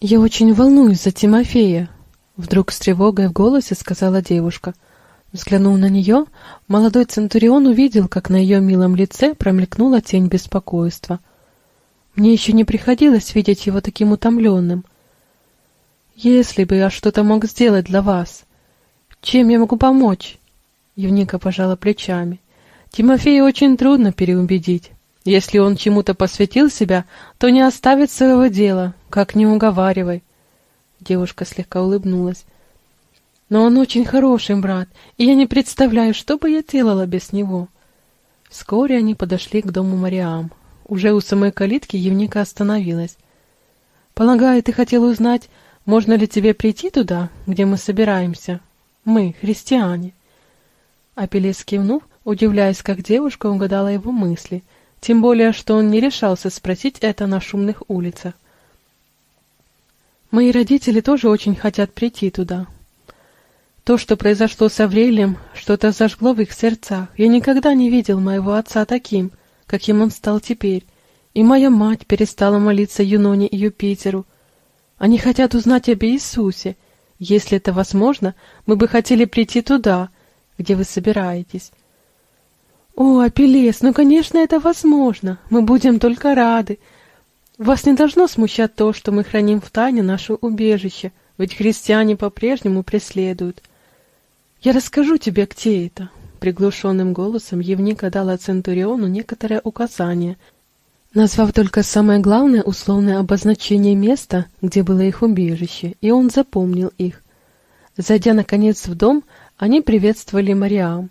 «Я очень волнуюсь за Тимофея», — вдруг с тревогой в голосе сказала девушка. Взглянув на нее, молодой Центурион увидел, как на ее милом лице промелькнула тень беспокойства. Мне еще не приходилось видеть его таким утомленным. Если бы я что-то мог сделать для вас, чем я могу помочь? Евника пожала плечами. Тимофея очень трудно переубедить. Если он чему-то посвятил себя, то не оставит своего дела, как не уговаривай. Девушка слегка улыбнулась. Но он очень хороший брат, и я не представляю, что бы я делала без него. Вскоре они подошли к дому Мариам. Уже у самой калитки Евника остановилась. «Полагаю, ты хотел узнать, можно ли тебе прийти туда, где мы собираемся? Мы, христиане». Апеллес кивнув, удивляясь, как девушка угадала его мысли, тем более, что он не решался спросить это на шумных улицах. «Мои родители тоже очень хотят прийти туда», то, что произошло с Аврелием, что-то зажгло в их сердцах. Я никогда не видел моего отца таким, каким он стал теперь. И моя мать перестала молиться Юноне и Юпитеру. Они хотят узнать об Иисусе. Если это возможно, мы бы хотели прийти туда, где вы собираетесь. О, Апеллес, ну, конечно, это возможно. Мы будем только рады. Вас не должно смущать то, что мы храним в тайне наше убежище, ведь христиане по-прежнему преследуют. «Я расскажу тебе, где это!» Приглушенным голосом Евника дала Центуриону некоторое указание, назвав только самое главное условное обозначение места, где было их убежище, и он запомнил их. Зайдя, наконец, в дом, они приветствовали Мариам.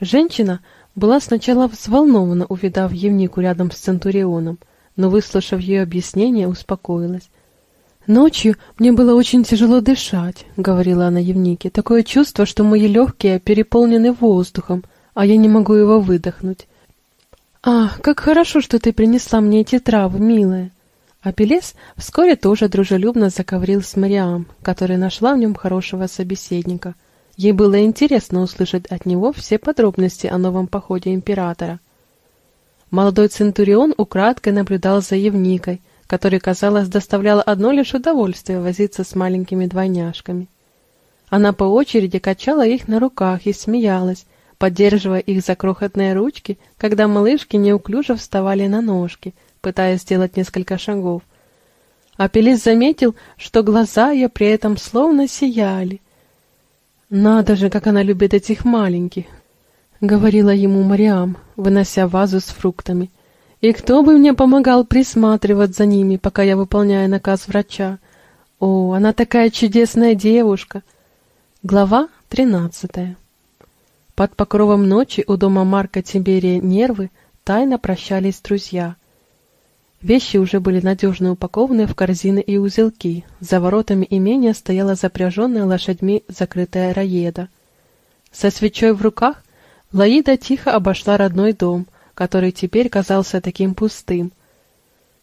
Женщина была сначала взволнована, увидав Евнику рядом с Центурионом, но, выслушав ее объяснение, успокоилась. «Ночью мне было очень тяжело дышать», — говорила она Евнике. «Такое чувство, что мои легкие переполнены воздухом, а я не могу его выдохнуть». «Ах, как хорошо, что ты принесла мне эти травы, милая!» А Пелес вскоре тоже дружелюбно заковрил с Мариам, которая нашла в нем хорошего собеседника. Ей было интересно услышать от него все подробности о новом походе императора. Молодой Центурион украдкой наблюдал за Евникой, который, казалось, доставлял одно лишь удовольствие возиться с маленькими двойняшками. Она по очереди качала их на руках и смеялась, поддерживая их за крохотные ручки, когда малышки неуклюже вставали на ножки, пытаясь сделать несколько шагов. Апелис заметил, что глаза ее при этом словно сияли. «Надо же, как она любит этих маленьких!» — говорила ему Мариам, вынося вазу с фруктами. И кто бы мне помогал присматривать за ними, пока я выполняю наказ врача? О, она такая чудесная девушка. Глава тринадцатая. Под покровом ночи у дома Марка Тиберия Нервы тайно прощались друзья. Вещи уже были надежно упакованы в корзины и узелки. За воротами имения стояла запряженная лошадьми закрытая раеда. Со свечой в руках Лаида тихо обошла родной дом — который теперь казался таким пустым.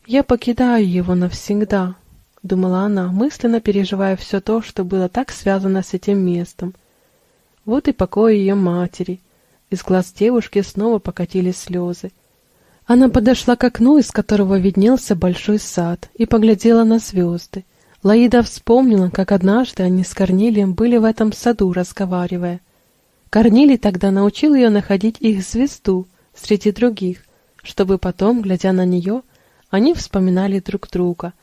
«Я покидаю его навсегда», — думала она, мысленно переживая все то, что было так связано с этим местом. Вот и покой ее матери. Из глаз девушки снова покатились слезы. Она подошла к окну, из которого виднелся большой сад, и поглядела на звезды. Лаида вспомнила, как однажды они с Корнилием были в этом саду, разговаривая. Корнилий тогда научил ее находить их звезду, среди других, чтобы потом, глядя на нее, они вспоминали друг друга.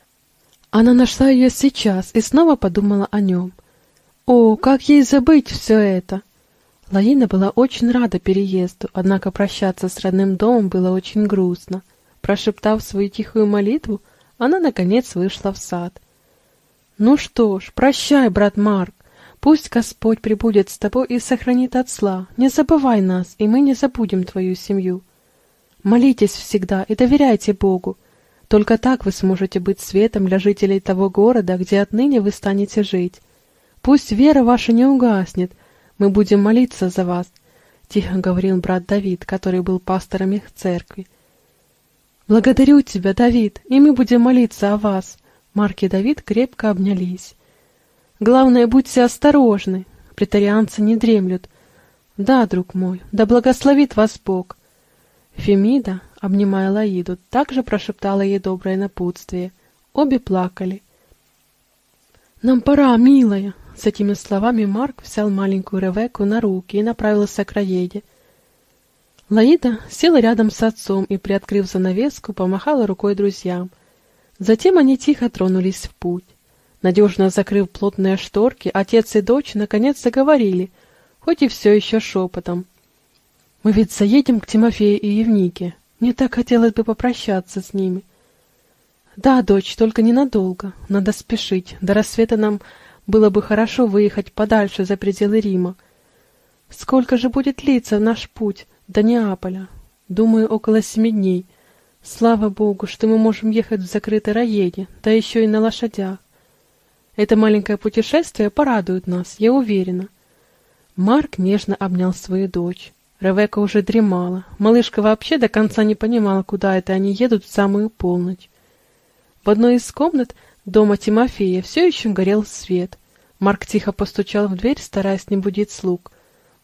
Она нашла ее сейчас и снова подумала о нем. О, как ей забыть все это! Лаина была очень рада переезду, однако прощаться с родным домом было очень грустно. Прошептав свою тихую молитву, она, наконец, вышла в сад. «Ну что ж, прощай, брат Марк. Пусть Господь пребудет с тобой и сохранит от зла. Не забывай нас, и мы не забудем твою семью. Молитесь всегда и доверяйте Богу. Только так вы сможете быть светом для жителей того города, где отныне вы станете жить. Пусть вера ваша не угаснет. Мы будем молиться за вас, — тихо говорил брат Давид, который был пастором их церкви. «Благодарю тебя, Давид, и мы будем молиться о вас». Марк и Давид крепко обнялись. Главное, будьте осторожны. Претарианцы не дремлют. Да, друг мой, да благословит вас Бог. Фемида, обнимая Лаиду, также прошептала ей доброе напутствие. Обе плакали. «Нам пора, милая!» С этими словами Марк взял маленькую Ревекку на руки и направился к Раеде. Лаида села рядом с отцом и, приоткрыв занавеску, помахала рукой друзьям. Затем они тихо тронулись в путь. Надежно закрыв плотные шторки, отец и дочь наконец заговорили, хоть и все еще шепотом. «Мы ведь заедем к Тимофею и Евнике. Мне так хотелось бы попрощаться с ними». «Да, дочь, только ненадолго. Надо спешить. До рассвета нам было бы хорошо выехать подальше за пределы Рима. Сколько же будет длиться наш путь до Неаполя? Думаю, около семи дней. Слава Богу, что мы можем ехать в закрытой Раеде, да еще и на лошадях. Это маленькое путешествие порадует нас, я уверена. Марк нежно обнял свою дочь. Ревека уже дремала. Малышка вообще до конца не понимала, куда это они едут в самую полночь. В одной из комнат дома Тимофея все еще горел свет. Марк тихо постучал в дверь, стараясь не будить слуг.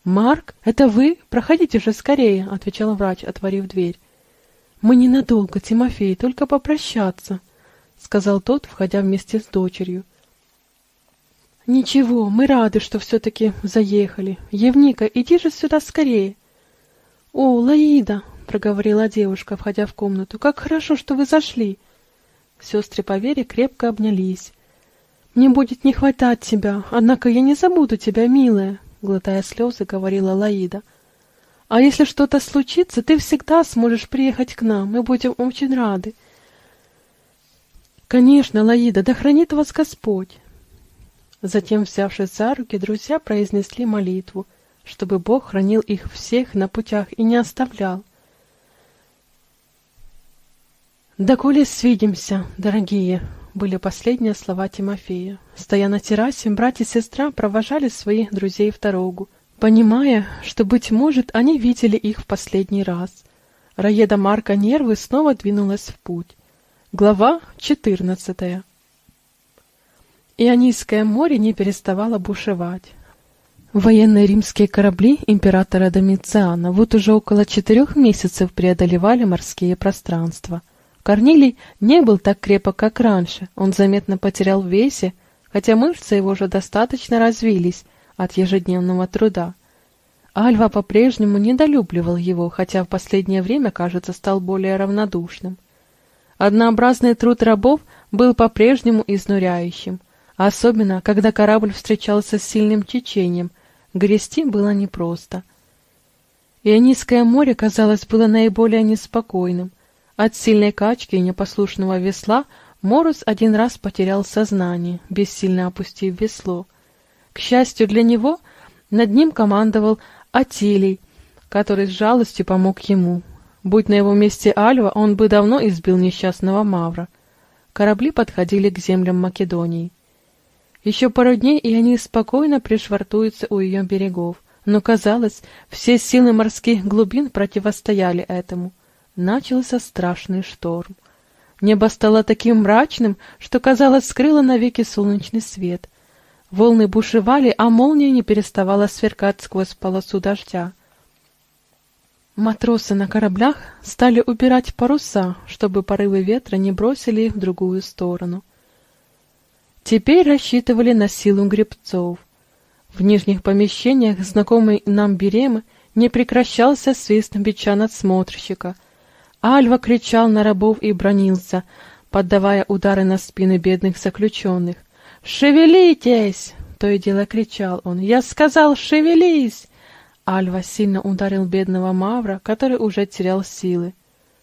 «Марк, это вы? Проходите же скорее!» — отвечал врач, отворив дверь. «Мы ненадолго, Тимофей, только попрощаться», — сказал тот, входя вместе с дочерью. «Ничего, мы рады, что все-таки заехали. Евника, иди же сюда скорее!» «О, Лаида!» — проговорила девушка, входя в комнату. «Как хорошо, что вы зашли!» Сестры по вере крепко обнялись. «Мне будет не хватать тебя, однако я не забуду тебя, милая!» — глотая слезы, говорила Лаида. А если что-то случится, ты всегда сможешь приехать к нам, мы будем очень рады. Конечно, Лаида, да хранит вас Господь. Затем, взявшись за руки, друзья произнесли молитву, чтобы Бог хранил их всех на путях и не оставлял. «Доколе свидимся, дорогие!» — были последние слова Тимофея. Стоя на террасе, братья и сестра провожали своих друзей в дорогу понимая, что, быть может, они видели их в последний раз. Раеда Марка Нервы снова двинулась в путь. Глава 14 Ионийское море не переставало бушевать. Военные римские корабли императора Домициана вот уже около четырех месяцев преодолевали морские пространства. Корнилий не был так крепок, как раньше, он заметно потерял в весе, хотя мышцы его уже достаточно развились, от ежедневного труда. Альва по-прежнему недолюбливал его, хотя в последнее время, кажется, стал более равнодушным. Однообразный труд рабов был по-прежнему изнуряющим, особенно когда корабль встречался с сильным течением, грести было непросто. Ионийское море, казалось, было наиболее неспокойным. От сильной качки и непослушного весла Морус один раз потерял сознание, бессильно опустив весло — к счастью для него, над ним командовал Атилий, который с жалостью помог ему. Будь на его месте Альва, он бы давно избил несчастного Мавра. Корабли подходили к землям Македонии. Еще пару дней, и они спокойно пришвартуются у ее берегов, но, казалось, все силы морских глубин противостояли этому. Начался страшный шторм. Небо стало таким мрачным, что, казалось, скрыло навеки солнечный свет — Волны бушевали, а молния не переставала сверкать сквозь полосу дождя. Матросы на кораблях стали убирать паруса, чтобы порывы ветра не бросили их в другую сторону. Теперь рассчитывали на силу гребцов. В нижних помещениях знакомый нам Беремы не прекращался свист бича надсмотрщика. Альва кричал на рабов и бронился, поддавая удары на спины бедных заключенных. «Шевелитесь!» — то и дело кричал он. «Я сказал, шевелись!» Альва сильно ударил бедного Мавра, который уже терял силы.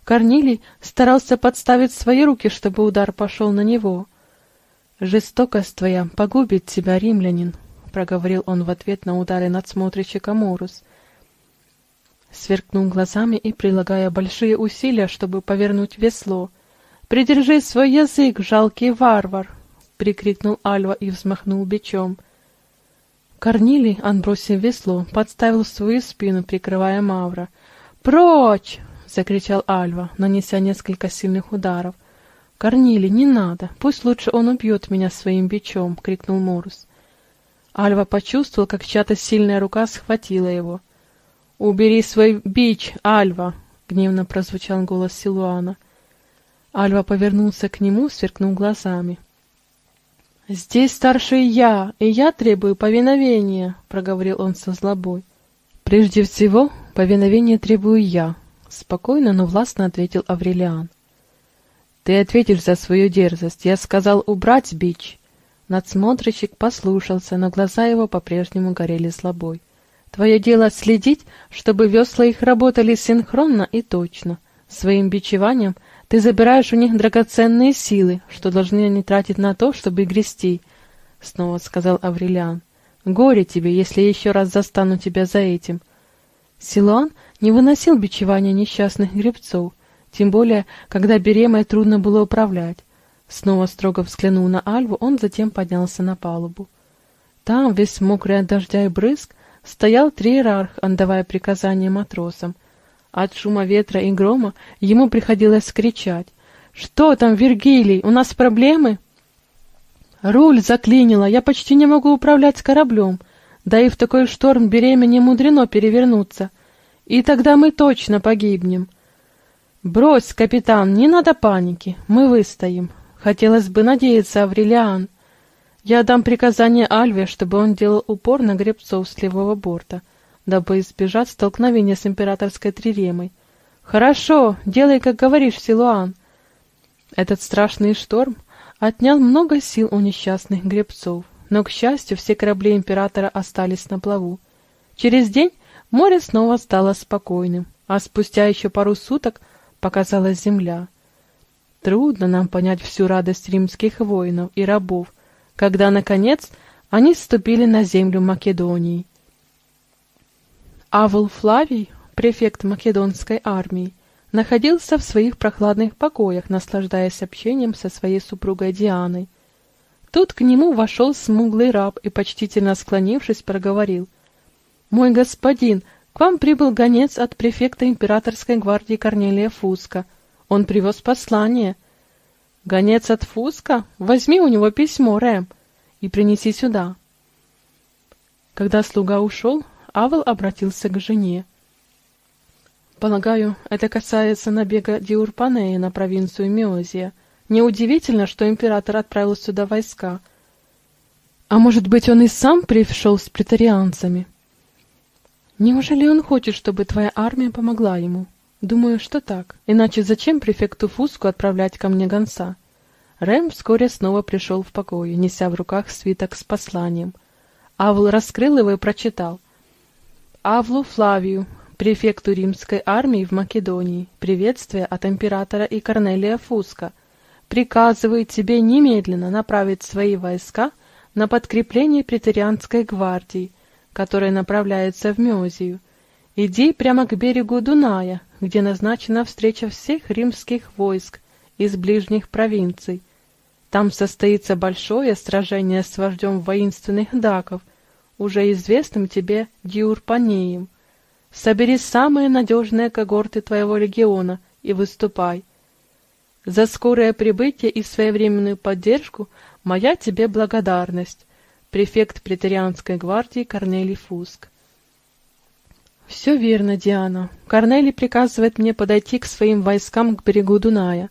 Корнилий старался подставить свои руки, чтобы удар пошел на него. «Жестокость твоя погубит тебя, римлянин», — проговорил он в ответ на удары надсмотрщика Морус. Сверкнул глазами и, прилагая большие усилия, чтобы повернуть весло, «Придержи свой язык, жалкий варвар!» — прикрикнул Альва и взмахнул бичом. Корнилий, отбросив весло, подставил свою спину, прикрывая Мавра. «Прочь!» — закричал Альва, нанеся несколько сильных ударов. «Корнилий, не надо! Пусть лучше он убьет меня своим бичом!» — крикнул Морус. Альва почувствовал, как чья-то сильная рука схватила его. «Убери свой бич, Альва!» — гневно прозвучал голос Силуана. Альва повернулся к нему, сверкнул глазами. «Здесь старший я, и я требую повиновения», — проговорил он со злобой. «Прежде всего, повиновение требую я», — спокойно, но властно ответил Аврелиан. «Ты ответишь за свою дерзость. Я сказал убрать бич». Надсмотрщик послушался, но глаза его по-прежнему горели злобой. «Твое дело следить, чтобы весла их работали синхронно и точно. Своим бичеванием ты забираешь у них драгоценные силы, что должны они тратить на то, чтобы грести, — снова сказал Аврелиан. — Горе тебе, если еще раз застану тебя за этим. Силуан не выносил бичевания несчастных гребцов, тем более, когда беремой трудно было управлять. Снова строго взглянул на Альву, он затем поднялся на палубу. Там, весь мокрый от дождя и брызг, стоял триерарх, отдавая приказания матросам — от шума ветра и грома ему приходилось кричать. «Что там, Вергилий, у нас проблемы?» «Руль заклинило, я почти не могу управлять кораблем, да и в такой шторм беременне мудрено перевернуться. И тогда мы точно погибнем». «Брось, капитан, не надо паники, мы выстоим. Хотелось бы надеяться, Аврелиан. Я дам приказание Альве, чтобы он делал упор на гребцов с левого борта» дабы избежать столкновения с императорской триремой. «Хорошо, делай, как говоришь, Силуан». Этот страшный шторм отнял много сил у несчастных гребцов, но, к счастью, все корабли императора остались на плаву. Через день море снова стало спокойным, а спустя еще пару суток показалась земля. Трудно нам понять всю радость римских воинов и рабов, когда, наконец, они ступили на землю Македонии. Авл Флавий, префект македонской армии, находился в своих прохладных покоях, наслаждаясь общением со своей супругой Дианой. Тут к нему вошел смуглый раб и, почтительно склонившись, проговорил. «Мой господин, к вам прибыл гонец от префекта императорской гвардии Корнелия Фуска. Он привез послание». «Гонец от Фуска? Возьми у него письмо, Рэм, и принеси сюда». Когда слуга ушел, Авел обратился к жене. «Полагаю, это касается набега Диурпанея на провинцию Меозия. Неудивительно, что император отправил сюда войска. А может быть, он и сам пришел с претарианцами? Неужели он хочет, чтобы твоя армия помогла ему? Думаю, что так. Иначе зачем префекту Фуску отправлять ко мне гонца?» Рэм вскоре снова пришел в покое, неся в руках свиток с посланием. Авл раскрыл его и прочитал. Авлу Флавию, префекту римской армии в Македонии, приветствие от императора и Корнелия Фуска, приказывает тебе немедленно направить свои войска на подкрепление претерианской гвардии, которая направляется в Мезию. Иди прямо к берегу Дуная, где назначена встреча всех римских войск из ближних провинций. Там состоится большое сражение с вождем воинственных даков – уже известным тебе Диурпанеем. Собери самые надежные когорты твоего легиона и выступай. За скорое прибытие и своевременную поддержку моя тебе благодарность. Префект претерианской гвардии Корнелий Фуск. Все верно, Диана. Корнелий приказывает мне подойти к своим войскам к берегу Дуная.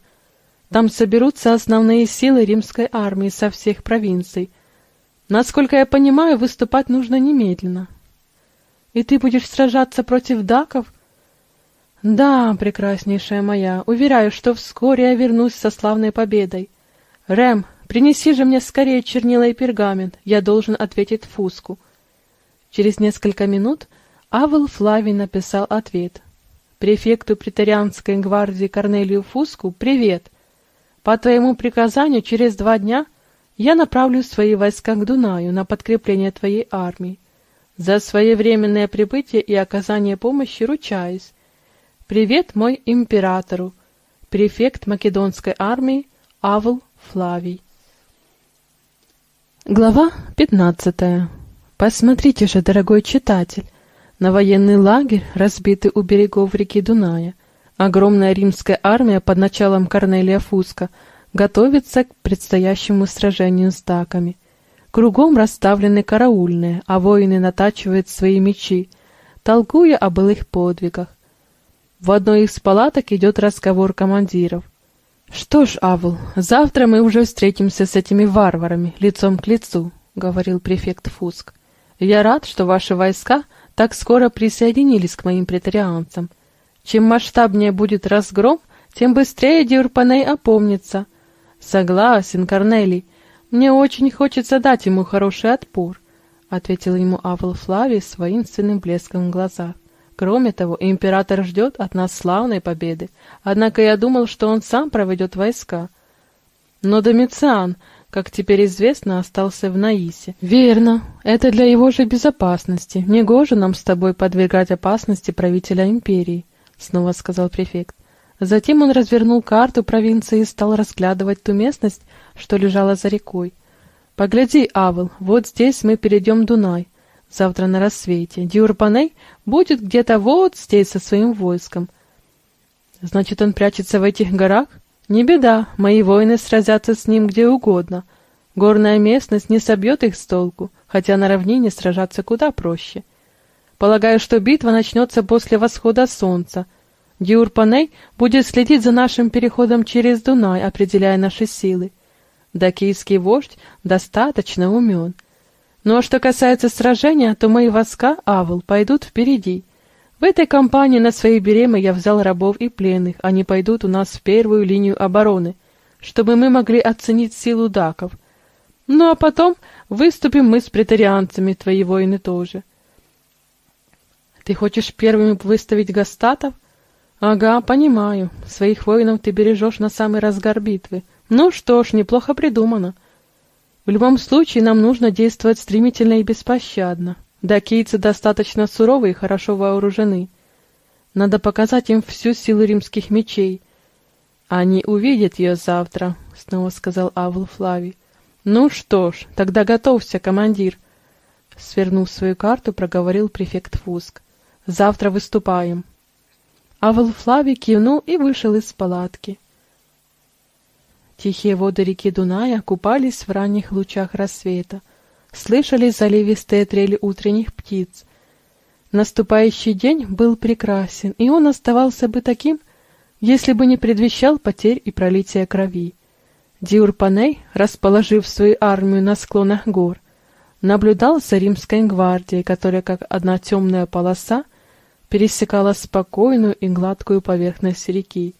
Там соберутся основные силы римской армии со всех провинций — Насколько я понимаю, выступать нужно немедленно. И ты будешь сражаться против даков? Да, прекраснейшая моя, уверяю, что вскоре я вернусь со славной победой. Рэм, принеси же мне скорее чернила и пергамент, я должен ответить Фуску. Через несколько минут Авел Флавий написал ответ. Префекту претарианской гвардии Корнелию Фуску привет. По твоему приказанию через два дня я направлю свои войска к Дунаю на подкрепление твоей армии. За своевременное прибытие и оказание помощи ручаюсь. Привет мой императору, префект македонской армии Авл Флавий. Глава пятнадцатая. Посмотрите же, дорогой читатель, на военный лагерь, разбитый у берегов реки Дуная. Огромная римская армия под началом Корнелия Фуска – готовится к предстоящему сражению с даками. Кругом расставлены караульные, а воины натачивают свои мечи, толкуя о былых подвигах. В одной из палаток идет разговор командиров. «Что ж, Авл, завтра мы уже встретимся с этими варварами, лицом к лицу», — говорил префект Фуск. «Я рад, что ваши войска так скоро присоединились к моим претарианцам. Чем масштабнее будет разгром, тем быстрее Диурпаней опомнится. Согласен, Корнелий, мне очень хочется дать ему хороший отпор», — ответил ему Авл Флавий с воинственным блеском в глазах. Кроме того, император ждет от нас славной победы, однако я думал, что он сам проведет войска. Но Домициан, как теперь известно, остался в Наисе. Верно, это для его же безопасности. Негоже нам с тобой подвергать опасности правителя империи, снова сказал префект. Затем он развернул карту провинции и стал разглядывать ту местность, что лежала за рекой. «Погляди, Авел, вот здесь мы перейдем Дунай завтра на рассвете. Диурпаней будет где-то вот здесь со своим войском. Значит, он прячется в этих горах? Не беда, мои воины сразятся с ним где угодно. Горная местность не собьет их с толку, хотя на равнине сражаться куда проще. Полагаю, что битва начнется после восхода солнца. Диурпаней будет следить за нашим переходом через Дунай, определяя наши силы. Дакийский вождь достаточно умен — ну а что касается сражения, то мои войска, Авл, пойдут впереди. Этой кампании на свои беремы я взял рабов и пленных, они пойдут у нас в первую линию обороны, чтобы мы могли оценить силу даков. Ну а потом выступим мы с претарианцами, твои воины тоже. Ты хочешь первыми выставить гастатов? Ага, понимаю. Своих воинов ты бережешь на самый разгар битвы. Ну что ж, неплохо придумано. В любом случае нам нужно действовать стремительно и беспощадно. Дакийцы достаточно суровы и хорошо вооружены. Надо показать им всю силу римских мечей. Они увидят ее завтра, — снова сказал Авл Флавий. Ну что ж, тогда готовься, командир. Свернув свою карту, проговорил префект Фуск. Завтра выступаем. Авл Флавий кивнул и вышел из палатки. Тихие воды реки Дуная купались в ранних лучах рассвета. Слышались заливистые трели утренних птиц. Наступающий день был прекрасен, и он оставался бы таким, если бы не предвещал потерь и пролития крови. Диурпаней, расположив свою армию на склонах гор, наблюдал за римской гвардией, которая, как одна темная полоса, пересекала спокойную и гладкую поверхность реки.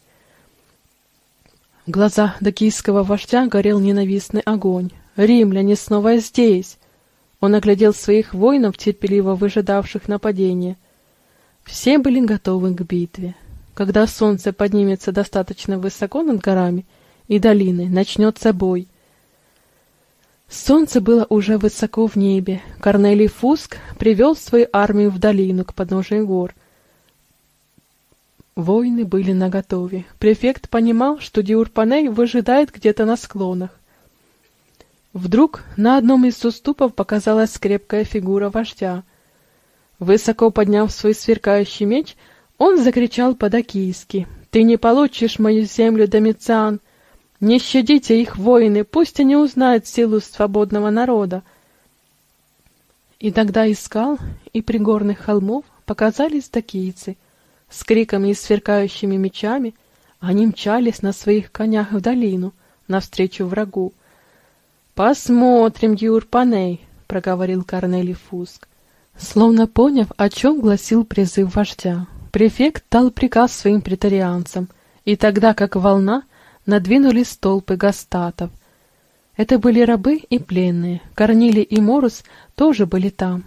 В глазах докийского вождя горел ненавистный огонь. «Римляне снова здесь!» Он оглядел своих воинов, терпеливо выжидавших нападения. Все были готовы к битве. Когда солнце поднимется достаточно высоко над горами и долиной, начнется бой. Солнце было уже высоко в небе. Корнелий Фуск привел свою армию в долину к подножию гор — Воины были наготове. Префект понимал, что Диурпаней выжидает где-то на склонах. Вдруг на одном из уступов показалась крепкая фигура вождя. Высоко подняв свой сверкающий меч, он закричал по-дакийски. «Ты не получишь мою землю, Домициан! Не щадите их, воины, пусть они узнают силу свободного народа!» И тогда из скал и пригорных холмов показались дакийцы — с криками и сверкающими мечами они мчались на своих конях в долину, навстречу врагу. «Посмотрим, Юрпаней», — проговорил Корнелий Фуск. Словно поняв, о чем гласил призыв вождя, префект дал приказ своим претарианцам, и тогда, как волна, надвинулись толпы гастатов. Это были рабы и пленные, Корнилий и Морус тоже были там,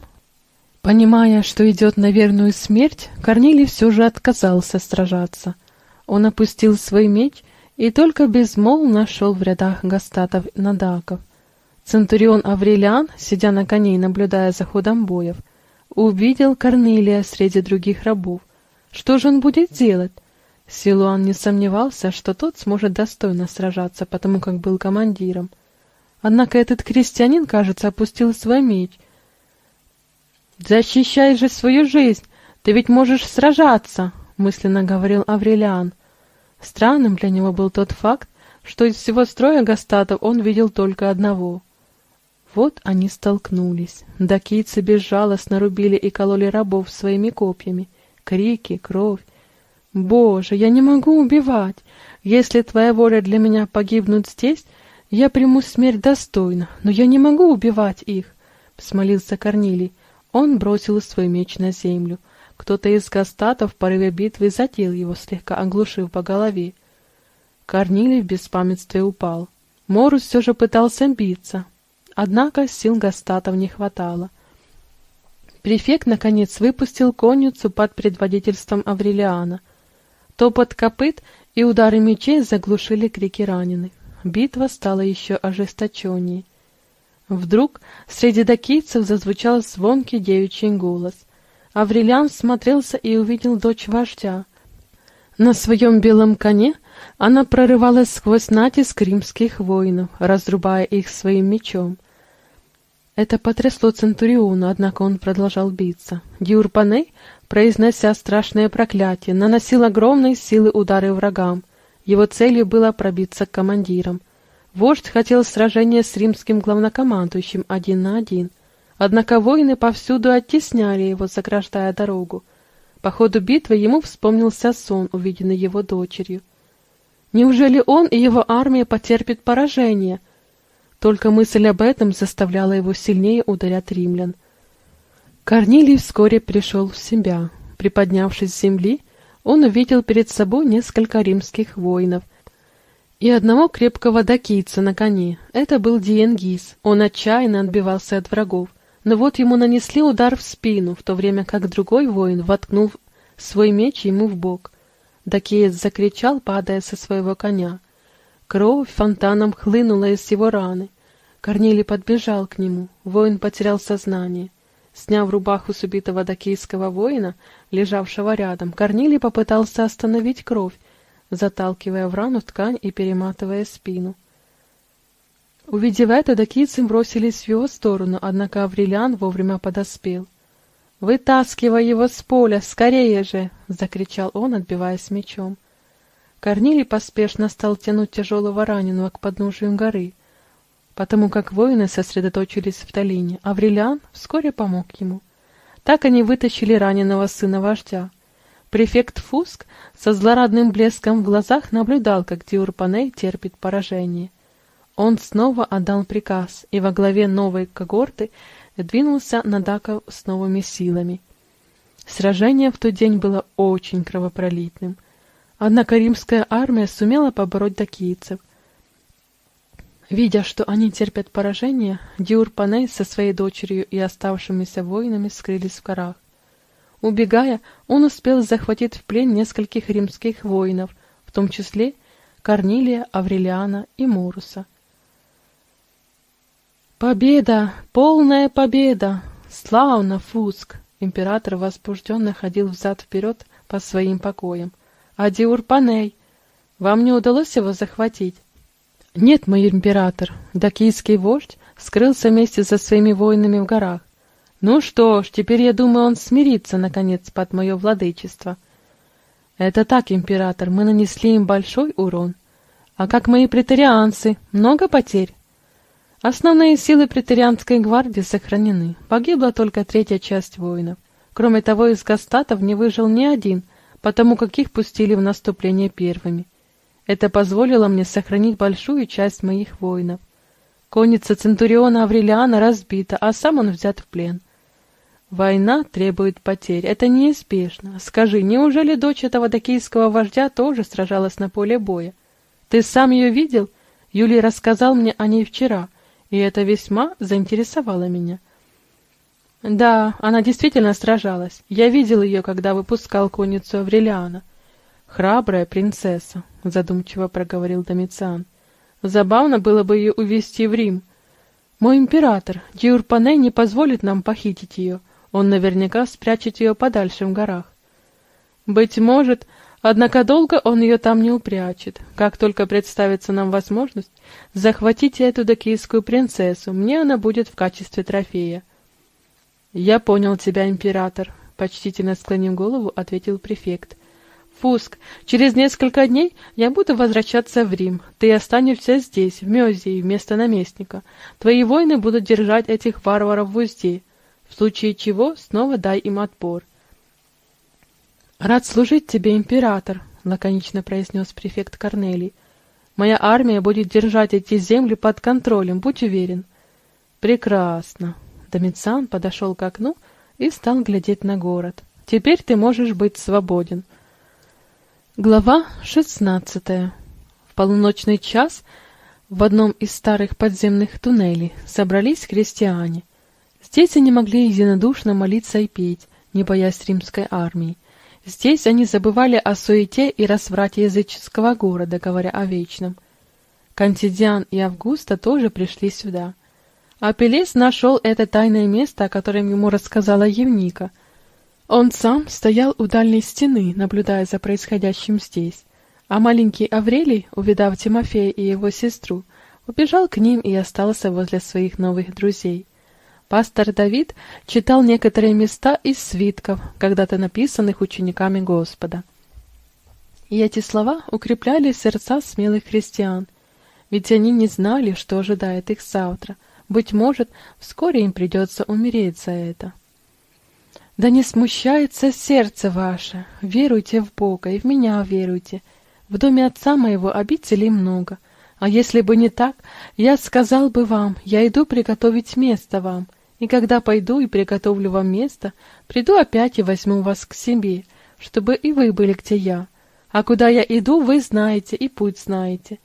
Понимая, что идет на верную смерть, Корнилий все же отказался сражаться. Он опустил свой меч и только безмол нашел в рядах гастатов надаков. Центурион Аврелиан, сидя на коне и наблюдая за ходом боев, увидел Корнилия среди других рабов. Что же он будет делать? Силуан не сомневался, что тот сможет достойно сражаться, потому как был командиром. Однако этот крестьянин, кажется, опустил свой меч — «Защищай же свою жизнь! Ты ведь можешь сражаться!» — мысленно говорил Аврелиан. Странным для него был тот факт, что из всего строя гастатов он видел только одного. Вот они столкнулись. Дакийцы безжалостно рубили и кололи рабов своими копьями. Крики, кровь. Боже, я не могу убивать. Если твоя воля для меня погибнуть здесь, я приму смерть достойно, но я не могу убивать их, — взмолился Корнилий. Он бросил свой меч на землю. Кто-то из гастатов в порыве битвы задел его, слегка оглушив по голове. Корнилий в беспамятстве упал. Морус все же пытался биться, однако сил гастатов не хватало. Префект, наконец, выпустил конницу под предводительством Аврелиана. Топот копыт и удары мечей заглушили крики раненых. Битва стала еще ожесточеннее. Вдруг среди докийцев зазвучал звонкий девичий голос. Аврелиан смотрелся и увидел дочь вождя. На своем белом коне она прорывалась сквозь натиск римских воинов, разрубая их своим мечом. Это потрясло Центуриона, однако он продолжал биться. Диурпаней, произнося страшное проклятие, наносил огромные силы удары врагам. Его целью было пробиться к командирам. Вождь хотел сражения с римским главнокомандующим один на один. Однако воины повсюду оттесняли его, заграждая дорогу. По ходу битвы ему вспомнился сон, увиденный его дочерью. Неужели он и его армия потерпят поражение? Только мысль об этом заставляла его сильнее ударять римлян. Корнилий вскоре пришел в себя. Приподнявшись с земли, он увидел перед собой несколько римских воинов и одного крепкого дакийца на коне. Это был Диенгиз. Он отчаянно отбивался от врагов, но вот ему нанесли удар в спину, в то время как другой воин воткнул свой меч ему в бок. Дакиец закричал, падая со своего коня. Кровь фонтаном хлынула из его раны. Корнилий подбежал к нему. Воин потерял сознание. Сняв рубаху с убитого дакийского воина, лежавшего рядом, Корнилий попытался остановить кровь, заталкивая в рану ткань и перематывая спину. Увидев это, дакийцы бросились в его сторону, однако Аврелиан вовремя подоспел. «Вытаскивай его с поля, скорее же!» — закричал он, отбиваясь мечом. Корнилий поспешно стал тянуть тяжелого раненого к подножию горы, потому как воины сосредоточились в долине. Аврелиан вскоре помог ему. Так они вытащили раненого сына вождя. Префект Фуск со злорадным блеском в глазах наблюдал, как Диурпаней терпит поражение. Он снова отдал приказ, и во главе новой когорты двинулся на Даков с новыми силами. Сражение в тот день было очень кровопролитным — Однако римская армия сумела побороть дакийцев. Видя, что они терпят поражение, Диур-Паней со своей дочерью и оставшимися воинами скрылись в горах. Убегая, он успел захватить в плен нескольких римских воинов, в том числе Корнилия, Аврелиана и Моруса. «Победа! Полная победа! Славно, Фуск!» Император возбужденно ходил взад-вперед по своим покоям. А Диурпаней? Вам не удалось его захватить? Нет, мой император. Дакийский вождь скрылся вместе со своими воинами в горах. Ну что ж, теперь, я думаю, он смирится, наконец, под мое владычество. Это так, император, мы нанесли им большой урон. А как мои претарианцы? Много потерь? Основные силы претарианской гвардии сохранены. Погибла только третья часть воинов. Кроме того, из гастатов не выжил ни один — потому как их пустили в наступление первыми. Это позволило мне сохранить большую часть моих воинов. Конница Центуриона Аврелиана разбита, а сам он взят в плен. Война требует потерь, это неизбежно. Скажи, неужели дочь этого докийского вождя тоже сражалась на поле боя? Ты сам ее видел? Юлий рассказал мне о ней вчера, и это весьма заинтересовало меня. Да, она действительно сражалась. Я видел ее, когда выпускал конницу Аврелиана. Храбрая принцесса, задумчиво проговорил Домициан. Забавно было бы ее увезти в Рим. Мой император, Диурпане не позволит нам похитить ее. Он наверняка спрячет ее подальше в горах. Быть может, однако долго он ее там не упрячет. Как только представится нам возможность, захватите эту докийскую принцессу, мне она будет в качестве трофея. «Я понял тебя, император», — почтительно склонив голову, ответил префект. «Фуск, через несколько дней я буду возвращаться в Рим. Ты останешься здесь, в Мезии, вместо наместника. Твои воины будут держать этих варваров в узде, в случае чего снова дай им отпор». «Рад служить тебе, император», — лаконично произнес префект Корнелий. «Моя армия будет держать эти земли под контролем, будь уверен». «Прекрасно». Домициан подошел к окну и стал глядеть на город. «Теперь ты можешь быть свободен». Глава шестнадцатая. В полуночный час в одном из старых подземных туннелей собрались крестьяне. Здесь они могли единодушно молиться и петь, не боясь римской армии. Здесь они забывали о суете и разврате языческого города, говоря о вечном. Кантидиан и Августа тоже пришли сюда. Апеллес нашел это тайное место, о котором ему рассказала Евника. Он сам стоял у дальней стены, наблюдая за происходящим здесь, а маленький Аврелий, увидав Тимофея и его сестру, убежал к ним и остался возле своих новых друзей. Пастор Давид читал некоторые места из свитков, когда-то написанных учениками Господа. И эти слова укрепляли сердца смелых христиан, ведь они не знали, что ожидает их завтра. Быть может, вскоре им придется умереть за это. Да не смущается сердце ваше, веруйте в Бога и в меня веруйте. В доме отца моего обителей много, а если бы не так, я сказал бы вам, я иду приготовить место вам, и когда пойду и приготовлю вам место, приду опять и возьму вас к себе, чтобы и вы были где я. А куда я иду, вы знаете и путь знаете».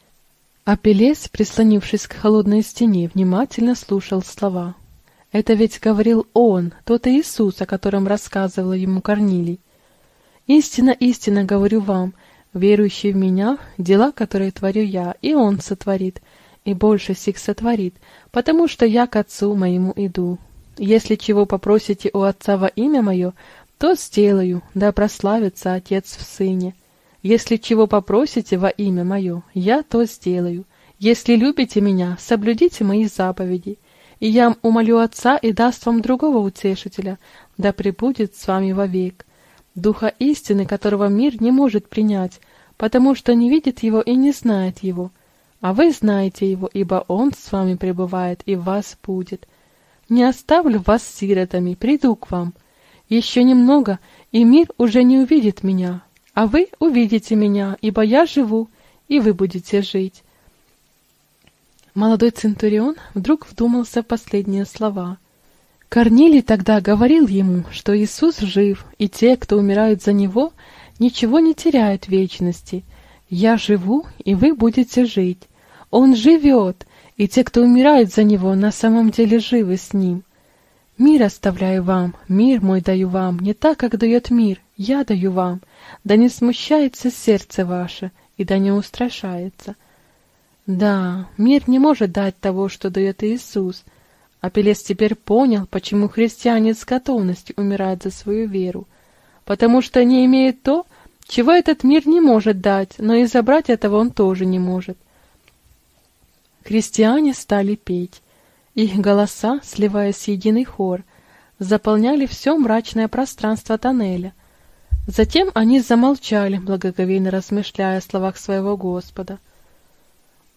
Апеллес, прислонившись к холодной стене, внимательно слушал слова. Это ведь говорил он, тот Иисус, о котором рассказывал ему Корнилий. «Истинно, истинно говорю вам, верующий в меня, дела, которые творю я, и он сотворит, и больше сих сотворит, потому что я к Отцу моему иду. Если чего попросите у Отца во имя мое, то сделаю, да прославится Отец в Сыне. Если чего попросите во имя мое, я то сделаю. Если любите меня, соблюдите мои заповеди. И я умолю Отца и даст вам другого утешителя, да пребудет с вами вовек. Духа истины, которого мир не может принять, потому что не видит его и не знает его, а вы знаете его, ибо он с вами пребывает и вас будет. Не оставлю вас сиротами, приду к вам. Еще немного, и мир уже не увидит меня, а вы увидите меня, ибо я живу, и вы будете жить. Молодой Центурион вдруг вдумался в последние слова. Корнилий тогда говорил ему, что Иисус жив, и те, кто умирают за Него, ничего не теряют вечности. «Я живу, и вы будете жить». Он живет, и те, кто умирают за него, на самом деле живы с ним. Мир оставляю вам, мир мой даю вам, не так, как дает мир, я даю вам. Да не смущается сердце ваше, и да не устрашается. Да, мир не может дать того, что дает Иисус. Апеллес теперь понял, почему христиане с готовностью умирают за свою веру. Потому что они имеют то, чего этот мир не может дать, но и забрать этого он тоже не может. Христиане стали петь. Их голоса, сливаясь в единый хор, заполняли все мрачное пространство тоннеля. Затем они замолчали, благоговейно размышляя о словах своего Господа.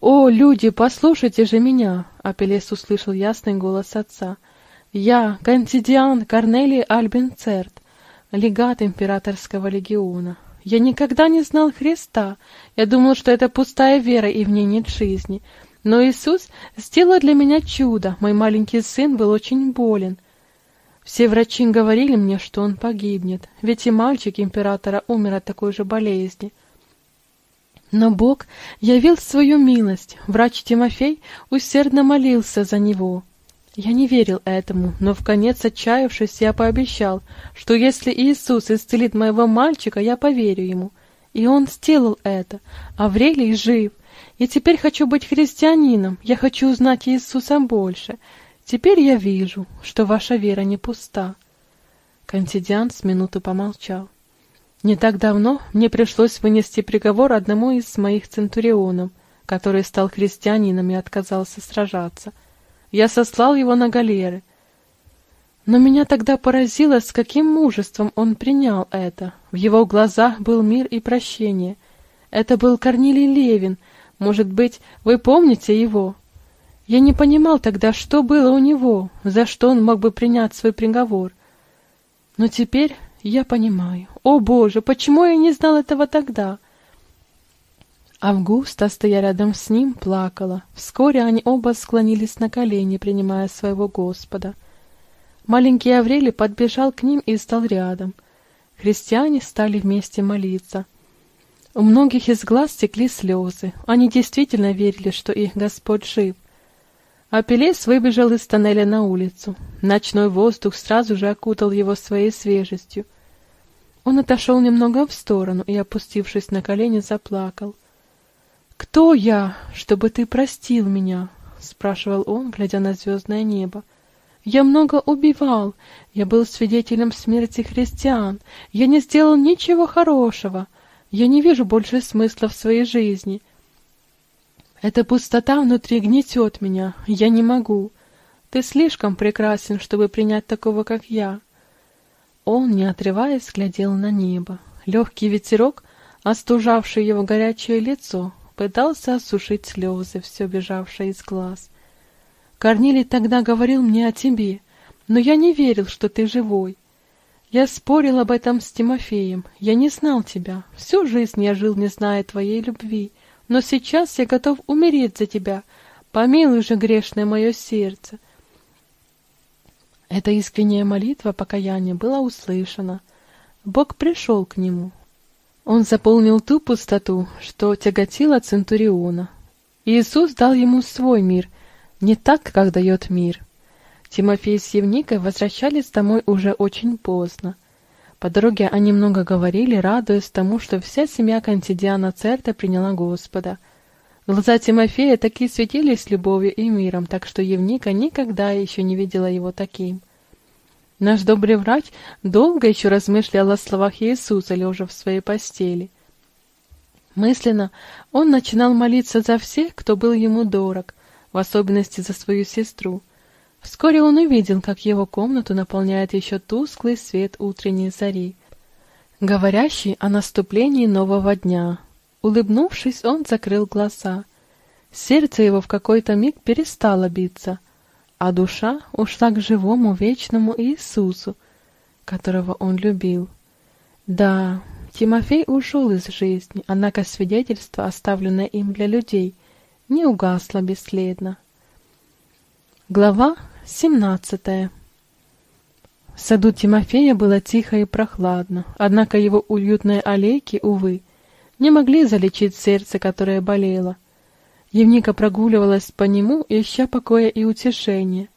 «О, люди, послушайте же меня!» — Апеллес услышал ясный голос отца. «Я, Кантидиан Корнелий Альбин Церт, легат императорского легиона. Я никогда не знал Христа. Я думал, что это пустая вера, и в ней нет жизни. Но Иисус сделал для меня чудо. Мой маленький сын был очень болен. Все врачи говорили мне, что он погибнет, ведь и мальчик императора умер от такой же болезни. Но Бог явил свою милость. Врач Тимофей усердно молился за него. Я не верил этому, но в конец отчаявшись, я пообещал, что если Иисус исцелит моего мальчика, я поверю ему. И он сделал это. Аврелий жив. Я теперь хочу быть христианином, я хочу узнать Иисуса больше. Теперь я вижу, что ваша вера не пуста. Кантидиан с минуту помолчал. Не так давно мне пришлось вынести приговор одному из моих центурионов, который стал христианином и отказался сражаться. Я сослал его на галеры. Но меня тогда поразило, с каким мужеством он принял это. В его глазах был мир и прощение. Это был Корнилий Левин, может быть, вы помните его? Я не понимал тогда, что было у него, за что он мог бы принять свой приговор. Но теперь я понимаю. О, Боже, почему я не знал этого тогда?» Августа, стоя рядом с ним, плакала. Вскоре они оба склонились на колени, принимая своего Господа. Маленький Аврелий подбежал к ним и стал рядом. Христиане стали вместе молиться. У многих из глаз текли слезы. Они действительно верили, что их Господь жив. Апеллес выбежал из тоннеля на улицу. Ночной воздух сразу же окутал его своей свежестью. Он отошел немного в сторону и, опустившись на колени, заплакал. «Кто я, чтобы ты простил меня?» — спрашивал он, глядя на звездное небо. «Я много убивал, я был свидетелем смерти христиан, я не сделал ничего хорошего, я не вижу больше смысла в своей жизни. Эта пустота внутри гнетет меня, я не могу. Ты слишком прекрасен, чтобы принять такого, как я». Он, не отрываясь, глядел на небо. Легкий ветерок, остужавший его горячее лицо, пытался осушить слезы, все бежавшие из глаз. Корнилий тогда говорил мне о тебе, но я не верил, что ты живой. Я спорил об этом с Тимофеем, я не знал тебя, всю жизнь я жил, не зная твоей любви, но сейчас я готов умереть за тебя, помилуй же грешное мое сердце. Эта искренняя молитва покаяния была услышана. Бог пришел к нему, он заполнил ту пустоту, что тяготила Центуриона. Иисус дал ему свой мир, не так, как дает мир. Тимофей с Евникой возвращались домой уже очень поздно. По дороге они много говорили, радуясь тому, что вся семья Кантидиана Церта приняла Господа. Глаза Тимофея такие светились любовью и миром, так что Евника никогда еще не видела его таким. Наш добрый врач долго еще размышлял о словах Иисуса, лежа в своей постели. Мысленно он начинал молиться за всех, кто был ему дорог, в особенности за свою сестру. Вскоре он увидел, как его комнату наполняет еще тусклый свет утренней зари, говорящий о наступлении нового дня. Улыбнувшись, он закрыл глаза. Сердце его в какой-то миг перестало биться — а душа ушла к живому вечному Иисусу, которого он любил. Да, Тимофей ушел из жизни, однако свидетельство, оставленное им для людей, не угасло бесследно. Глава семнадцатая В саду Тимофея было тихо и прохладно, однако его уютные аллейки, увы, не могли залечить сердце, которое болело — Евника прогуливалась по нему, ища покоя и утешения,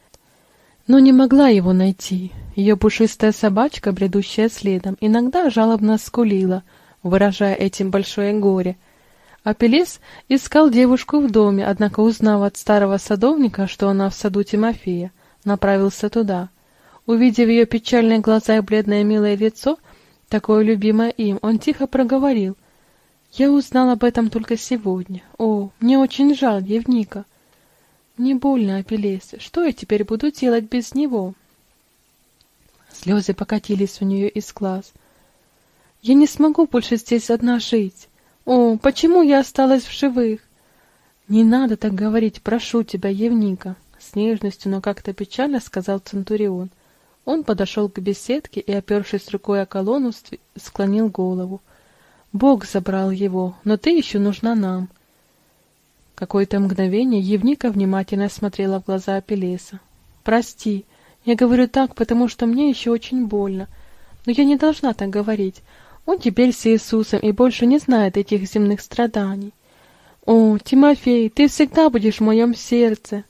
но не могла его найти. Ее пушистая собачка, бредущая следом, иногда жалобно скулила, выражая этим большое горе. Апеллес искал девушку в доме, однако, узнав от старого садовника, что она в саду Тимофея, направился туда. Увидев ее печальные глаза и бледное милое лицо, такое любимое им, он тихо проговорил — я узнал об этом только сегодня. О, мне очень жаль, Евника. Мне больно, Апеллес. Что я теперь буду делать без него? Слезы покатились у нее из глаз. Я не смогу больше здесь одна жить. О, почему я осталась в живых? Не надо так говорить, прошу тебя, Евника, с нежностью, но как-то печально сказал Центурион. Он подошел к беседке и, опершись рукой о колонну, склонил голову. Бог забрал его, но ты еще нужна нам. Какое-то мгновение Евника внимательно смотрела в глаза Апеллеса. «Прости, я говорю так, потому что мне еще очень больно. Но я не должна так говорить. Он теперь с Иисусом и больше не знает этих земных страданий. О, Тимофей, ты всегда будешь в моем сердце!»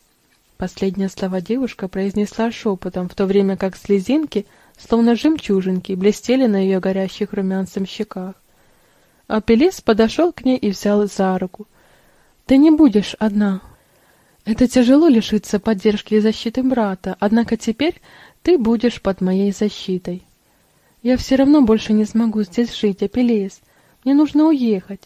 Последние слова девушка произнесла шепотом, в то время как слезинки, словно жемчужинки, блестели на ее горящих румянцем щеках. Апеллес подошел к ней и взял за руку. «Ты не будешь одна. Это тяжело лишиться поддержки и защиты брата, однако теперь ты будешь под моей защитой. Я все равно больше не смогу здесь жить, Апеллес. Мне нужно уехать».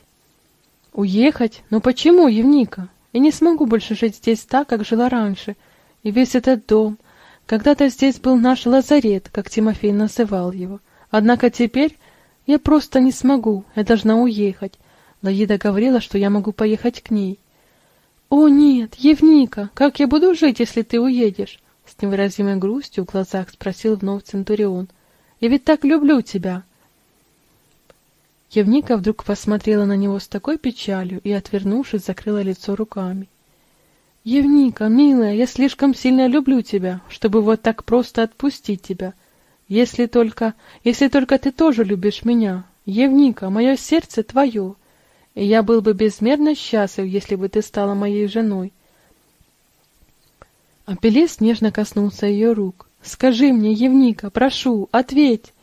«Уехать? Но почему, Евника? Я не смогу больше жить здесь так, как жила раньше. И весь этот дом. Когда-то здесь был наш лазарет, как Тимофей называл его. Однако теперь я просто не смогу, я должна уехать. Лаида говорила, что я могу поехать к ней. О, нет, Евника, как я буду жить, если ты уедешь? С невыразимой грустью в глазах спросил вновь Центурион. Я ведь так люблю тебя!» Евника вдруг посмотрела на него с такой печалью и, отвернувшись, закрыла лицо руками. «Евника, милая, я слишком сильно люблю тебя, чтобы вот так просто отпустить тебя. Если только... если только ты тоже любишь меня. Евника, мое сердце твое, и я был бы безмерно счастлив, если бы ты стала моей женой». Апеллес нежно коснулся ее рук. «Скажи мне, Евника, прошу, ответь!»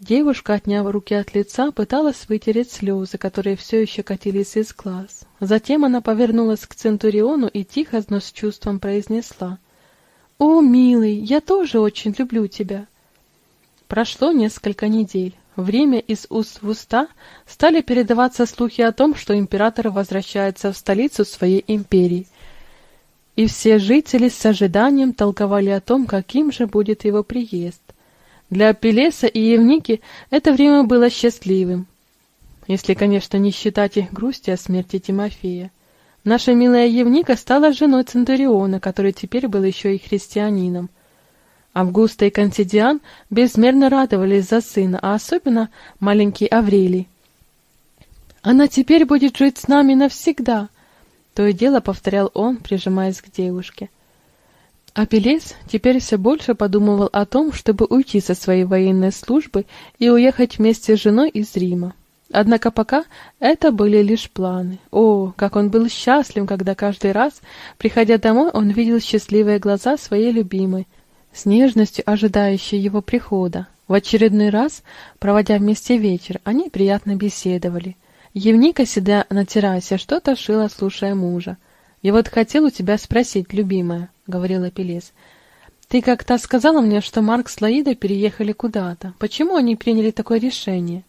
Девушка, отняв руки от лица, пыталась вытереть слезы, которые все еще катились из глаз. Затем она повернулась к Центуриону и тихо, но с чувством произнесла. «О, милый, я тоже очень люблю тебя!» Прошло несколько недель. Время из уст в уста стали передаваться слухи о том, что император возвращается в столицу своей империи. И все жители с ожиданием толковали о том, каким же будет его приезд. Для Пелеса и Евники это время было счастливым, если, конечно, не считать их грусти о смерти Тимофея. Наша милая Евника стала женой Центуриона, который теперь был еще и христианином. Августа и Консидиан безмерно радовались за сына, а особенно маленький Аврелий. «Она теперь будет жить с нами навсегда», — то и дело повторял он, прижимаясь к девушке. Апеллес теперь все больше подумывал о том, чтобы уйти со своей военной службы и уехать вместе с женой из Рима. Однако пока это были лишь планы. О, как он был счастлив, когда каждый раз, приходя домой, он видел счастливые глаза своей любимой, с нежностью ожидающей его прихода. В очередной раз, проводя вместе вечер, они приятно беседовали. Евника, сидя на террасе, что-то шила, слушая мужа. «Я вот хотел у тебя спросить, любимая», — говорила Пелес. «Ты как-то сказала мне, что Марк с Лаидой переехали куда-то. Почему они приняли такое решение?»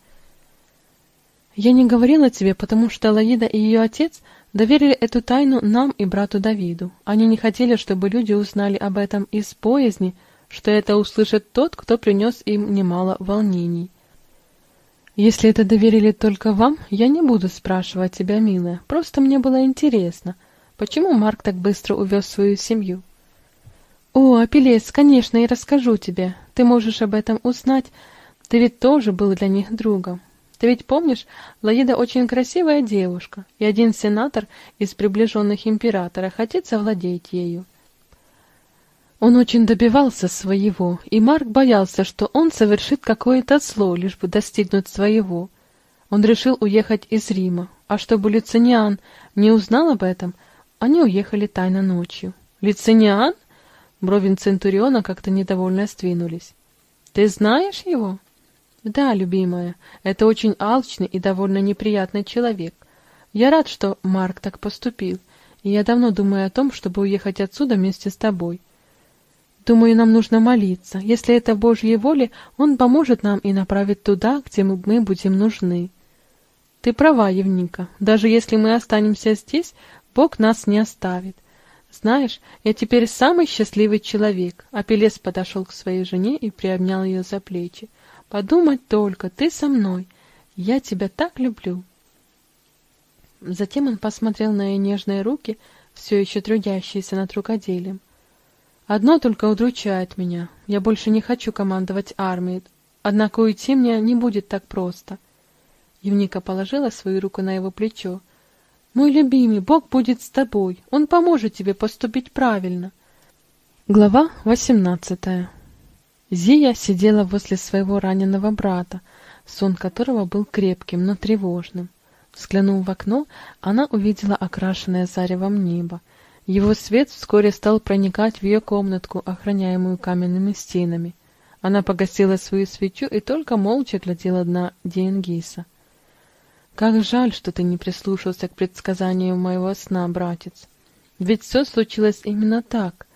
«Я не говорила тебе, потому что Лаида и ее отец доверили эту тайну нам и брату Давиду. Они не хотели, чтобы люди узнали об этом из поязни, что это услышит тот, кто принес им немало волнений. Если это доверили только вам, я не буду спрашивать тебя, милая, просто мне было интересно, почему Марк так быстро увез свою семью. «О, Апеллес, конечно, я расскажу тебе. Ты можешь об этом узнать. Ты ведь тоже был для них другом. Ты ведь помнишь, Лаида очень красивая девушка, и один сенатор из приближенных императора хотит завладеть ею. Он очень добивался своего, и Марк боялся, что он совершит какое-то зло, лишь бы достигнуть своего. Он решил уехать из Рима, а чтобы Люциниан не узнал об этом, они уехали тайно ночью. «Лициниан?» Брови Центуриона как-то недовольно сдвинулись. «Ты знаешь его?» «Да, любимая, это очень алчный и довольно неприятный человек. Я рад, что Марк так поступил, и я давно думаю о том, чтобы уехать отсюда вместе с тобой. Думаю, нам нужно молиться. Если это в Божьей воле, Он поможет нам и направит туда, где мы будем нужны». «Ты права, Евника. Даже если мы останемся здесь, Бог нас не оставит. Знаешь, я теперь самый счастливый человек. Апеллес подошел к своей жене и приобнял ее за плечи. Подумать только, ты со мной. Я тебя так люблю. Затем он посмотрел на ее нежные руки, все еще трудящиеся над рукоделием. Одно только удручает меня. Я больше не хочу командовать армией. Однако уйти мне не будет так просто. Евника положила свою руку на его плечо. Мой любимый, Бог будет с тобой. Он поможет тебе поступить правильно. Глава восемнадцатая. Зия сидела возле своего раненого брата, сон которого был крепким, но тревожным. Взглянув в окно, она увидела окрашенное заревом небо. Его свет вскоре стал проникать в ее комнатку, охраняемую каменными стенами. Она погасила свою свечу и только молча глядела на Диенгиса. Как жаль, что ты не прислушался к предсказанию моего сна, братец. Ведь все случилось именно так.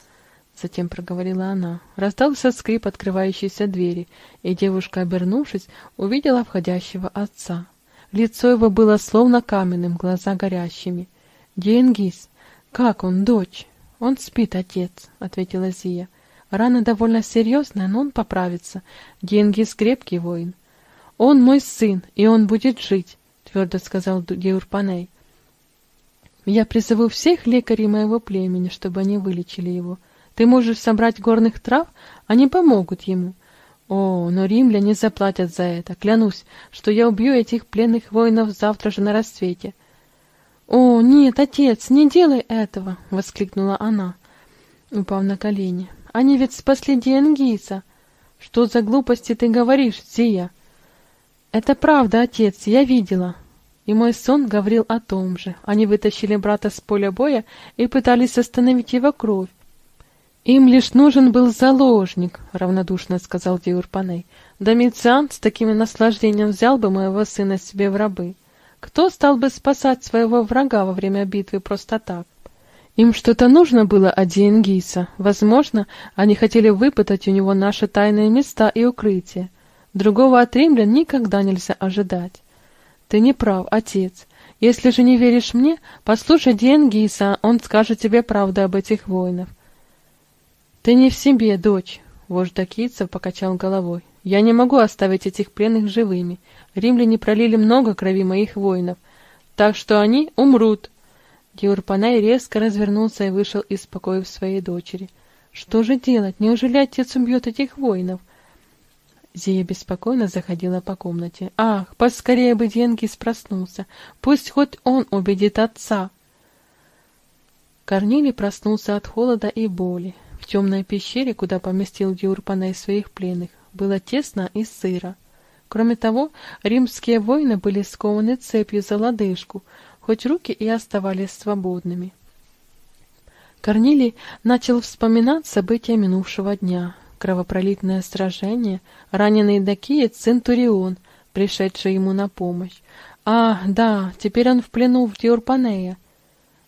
Затем проговорила она. Раздался скрип открывающейся двери, и девушка, обернувшись, увидела входящего отца. Лицо его было словно каменным, глаза горящими. «Диенгиз, как он, дочь?» «Он спит, отец», — ответила Зия. «Рана довольно серьезная, но он поправится. Диенгиз крепкий воин. Он мой сын, и он будет жить твердо сказал Геурпаней. Я призову всех лекарей моего племени, чтобы они вылечили его. Ты можешь собрать горных трав, они помогут ему. О, но римляне заплатят за это. Клянусь, что я убью этих пленных воинов завтра же на рассвете. О, нет, отец, не делай этого, воскликнула она, упав на колени. Они ведь спасли Диангиса. Что за глупости ты говоришь, Зия? Это правда, отец, я видела. И мой сон говорил о том же. Они вытащили брата с поля боя и пытались остановить его кровь. «Им лишь нужен был заложник», — равнодушно сказал Диурпаней. «Домициан с таким наслаждением взял бы моего сына себе в рабы. Кто стал бы спасать своего врага во время битвы просто так? Им что-то нужно было от Диенгиса. Возможно, они хотели выпытать у него наши тайные места и укрытия. Другого от римлян никогда нельзя ожидать. Ты не прав, отец. Если же не веришь мне, послушай Диенгиса, он скажет тебе правду об этих воинах. «Ты не в себе, дочь!» — вождь дакийцев покачал головой. «Я не могу оставить этих пленных живыми. Римляне пролили много крови моих воинов, так что они умрут!» Диурпанай резко развернулся и вышел из покоев своей дочери. «Что же делать? Неужели отец убьет этих воинов?» Зия беспокойно заходила по комнате. «Ах, поскорее бы Денгис проснулся! Пусть хоть он убедит отца!» Корнилий проснулся от холода и боли. В темной пещере, куда поместил Диурпана из своих пленных, было тесно и сыро. Кроме того, римские воины были скованы цепью за лодыжку, хоть руки и оставались свободными. Корнилий начал вспоминать события минувшего дня. Кровопролитное сражение, раненый дакиец Центурион, пришедший ему на помощь. А, да, теперь он в плену в Диурпанея.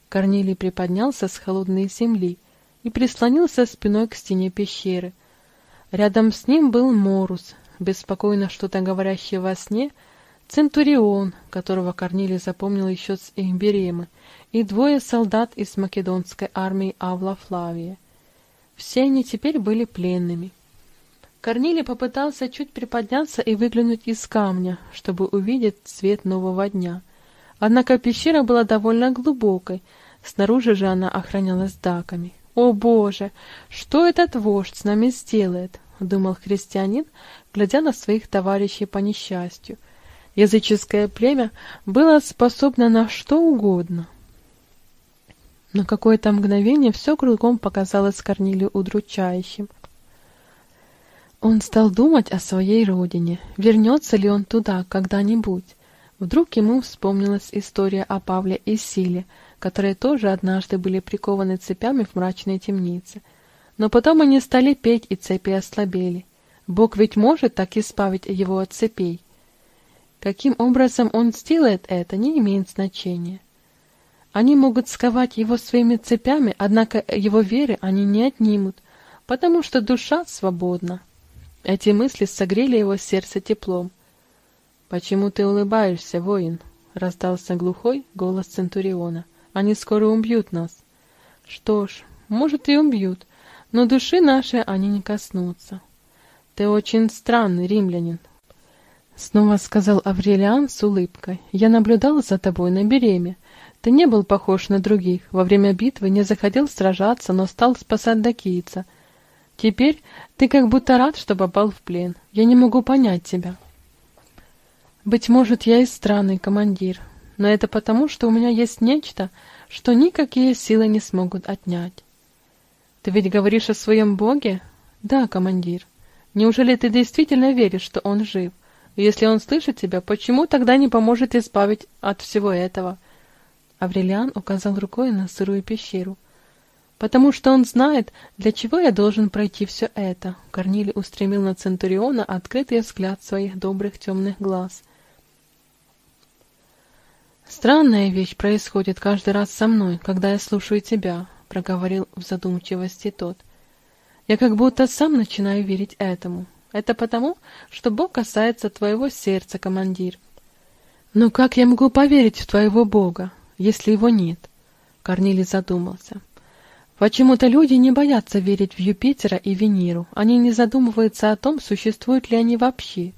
Корнилий приподнялся с холодной земли и прислонился спиной к стене пещеры. Рядом с ним был Морус, беспокойно что-то говорящий во сне, Центурион, которого Корнилий запомнил еще с Имберемы, и двое солдат из македонской армии Авла Флавия. Все они теперь были пленными. Корнилий попытался чуть приподняться и выглянуть из камня, чтобы увидеть свет нового дня. Однако пещера была довольно глубокой, снаружи же она охранялась даками. «О Боже! Что этот вождь с нами сделает?» — думал христианин, глядя на своих товарищей по несчастью. Языческое племя было способно на что угодно. На какое-то мгновение все кругом показалось Корнилию удручающим. Он стал думать о своей родине, вернется ли он туда когда-нибудь. Вдруг ему вспомнилась история о Павле и Силе, которые тоже однажды были прикованы цепями в мрачной темнице. Но потом они стали петь, и цепи ослабели. Бог ведь может так избавить его от цепей. Каким образом он сделает это, не имеет значения. Они могут сковать его своими цепями, однако его веры они не отнимут, потому что душа свободна. Эти мысли согрели его сердце теплом. «Почему ты улыбаешься, воин?» — раздался глухой голос Центуриона. Они скоро убьют нас. Что ж, может и убьют, но души нашей они не коснутся. Ты очень странный римлянин. Снова сказал Аврелиан с улыбкой. Я наблюдал за тобой на береме. Ты не был похож на других. Во время битвы не заходил сражаться, но стал спасать дакийца. Теперь ты как будто рад, что попал в плен. Я не могу понять тебя. Быть может, я и странный командир, но это потому, что у меня есть нечто, что никакие силы не смогут отнять. Ты ведь говоришь о своем Боге? Да, командир. Неужели ты действительно веришь, что Он жив? если Он слышит тебя, почему тогда не поможет избавить от всего этого? Аврелиан указал рукой на сырую пещеру. «Потому что он знает, для чего я должен пройти все это», — Корнилий устремил на Центуриона открытый взгляд своих добрых темных глаз — Странная вещь происходит каждый раз со мной, когда я слушаю тебя, проговорил в задумчивости тот. Я как будто сам начинаю верить этому. Это потому, что Бог касается твоего сердца, командир. Но как я могу поверить в твоего Бога, если его нет? Корнилий задумался. Почему-то люди не боятся верить в Юпитера и Венеру. Они не задумываются о том, существуют ли они вообще.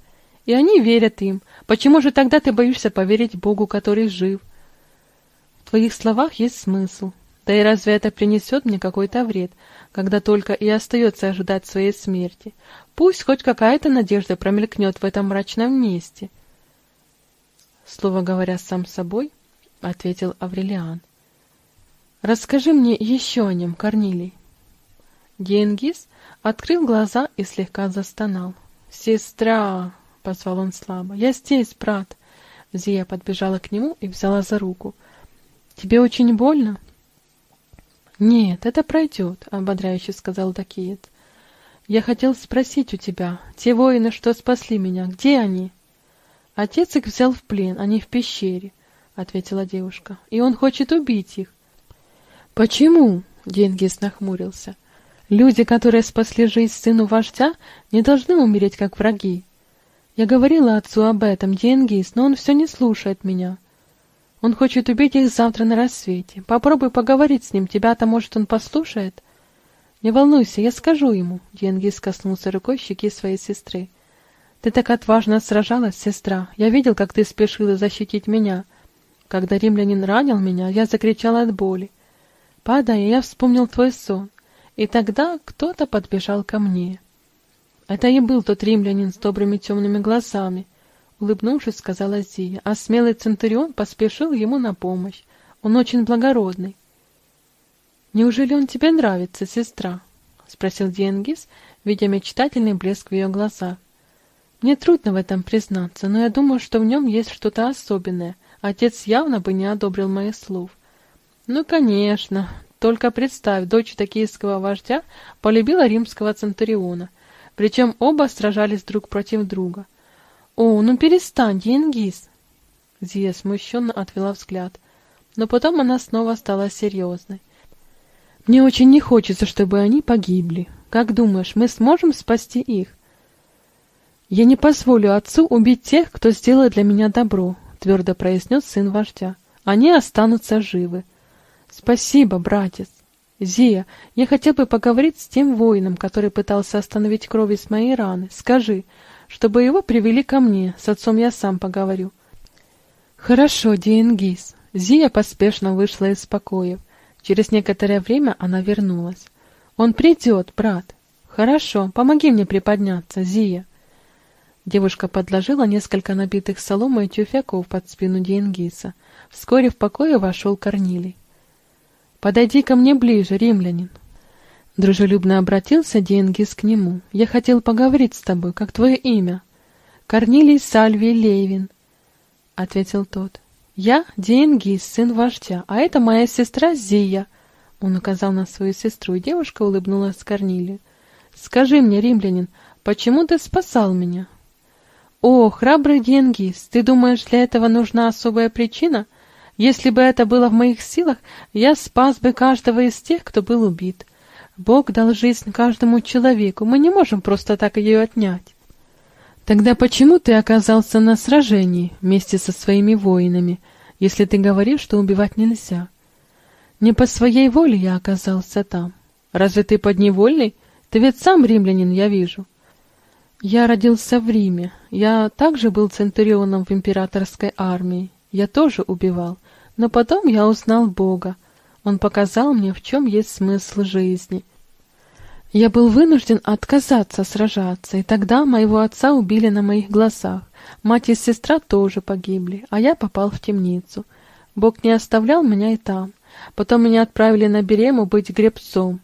И они верят им. Почему же тогда ты боишься поверить Богу, который жив? В твоих словах есть смысл. Да и разве это принесет мне какой-то вред, когда только и остается ожидать своей смерти? Пусть хоть какая-то надежда промелькнет в этом мрачном месте. Слово говоря сам собой, — ответил Аврелиан. «Расскажи мне еще о нем, Корнилий». Генгис открыл глаза и слегка застонал. «Сестра!» — позвал он слабо. «Я здесь, брат!» Зия подбежала к нему и взяла за руку. «Тебе очень больно?» «Нет, это пройдет», — ободряюще сказал Дакиет. «Я хотел спросить у тебя, те воины, что спасли меня, где они?» «Отец их взял в плен, они в пещере», — ответила девушка. «И он хочет убить их». «Почему?» — Денгис нахмурился. «Люди, которые спасли жизнь сыну вождя, не должны умереть как враги. Я говорила отцу об этом, Денгис, но он все не слушает меня. Он хочет убить их завтра на рассвете. Попробуй поговорить с ним, тебя-то, может, он послушает?» «Не волнуйся, я скажу ему», — Денгис коснулся рукой щеки своей сестры. «Ты так отважно сражалась, сестра. Я видел, как ты спешила защитить меня. Когда римлянин ранил меня, я закричал от боли. Падая, я вспомнил твой сон, и тогда кто-то подбежал ко мне. Это и был тот римлянин с добрыми темными глазами, улыбнувшись, сказала Зия, а смелый центурион поспешил ему на помощь. Он очень благородный. Неужели он тебе нравится, сестра? спросил Диенгис, видя мечтательный блеск в ее глазах. Мне трудно в этом признаться, но я думаю, что в нем есть что-то особенное. Отец явно бы не одобрил моих слов. Ну, конечно. Только представь, дочь токийского вождя полюбила римского центуриона. Причем оба сражались друг против друга. О, ну перестань, Енгиз! Зия смущенно отвела взгляд. Но потом она снова стала серьезной. Мне очень не хочется, чтобы они погибли. Как думаешь, мы сможем спасти их? Я не позволю отцу убить тех, кто сделает для меня добро, твердо произнес сын вождя. Они останутся живы. Спасибо, братец. Зия, я хотел бы поговорить с тем воином, который пытался остановить кровь из моей раны. Скажи, чтобы его привели ко мне, с отцом я сам поговорю. Хорошо, Диенгиз. Зия поспешно вышла из покоев. Через некоторое время она вернулась. Он придет, брат. Хорошо, помоги мне приподняться, Зия. Девушка подложила несколько набитых соломой тюфяков под спину Диенгиса. Вскоре в покое вошел Корнилий. «Подойди ко мне ближе, римлянин!» Дружелюбно обратился Диенгис к нему. «Я хотел поговорить с тобой. Как твое имя?» «Корнилий Сальвий Левин», — ответил тот. «Я Диенгис, сын вождя, а это моя сестра Зия». Он указал на свою сестру, и девушка улыбнулась Корнилию. «Скажи мне, римлянин, почему ты спасал меня?» «О, храбрый Диенгис, ты думаешь, для этого нужна особая причина?» Если бы это было в моих силах, я спас бы каждого из тех, кто был убит. Бог дал жизнь каждому человеку, мы не можем просто так ее отнять. Тогда почему ты оказался на сражении вместе со своими воинами, если ты говоришь, что убивать нельзя? Не по своей воле я оказался там. Разве ты подневольный? Ты ведь сам римлянин, я вижу. Я родился в Риме. Я также был центурионом в императорской армии. Я тоже убивал. Но потом я узнал Бога. Он показал мне, в чем есть смысл жизни. Я был вынужден отказаться сражаться, и тогда моего отца убили на моих глазах. Мать и сестра тоже погибли, а я попал в темницу. Бог не оставлял меня и там. Потом меня отправили на Берему быть гребцом.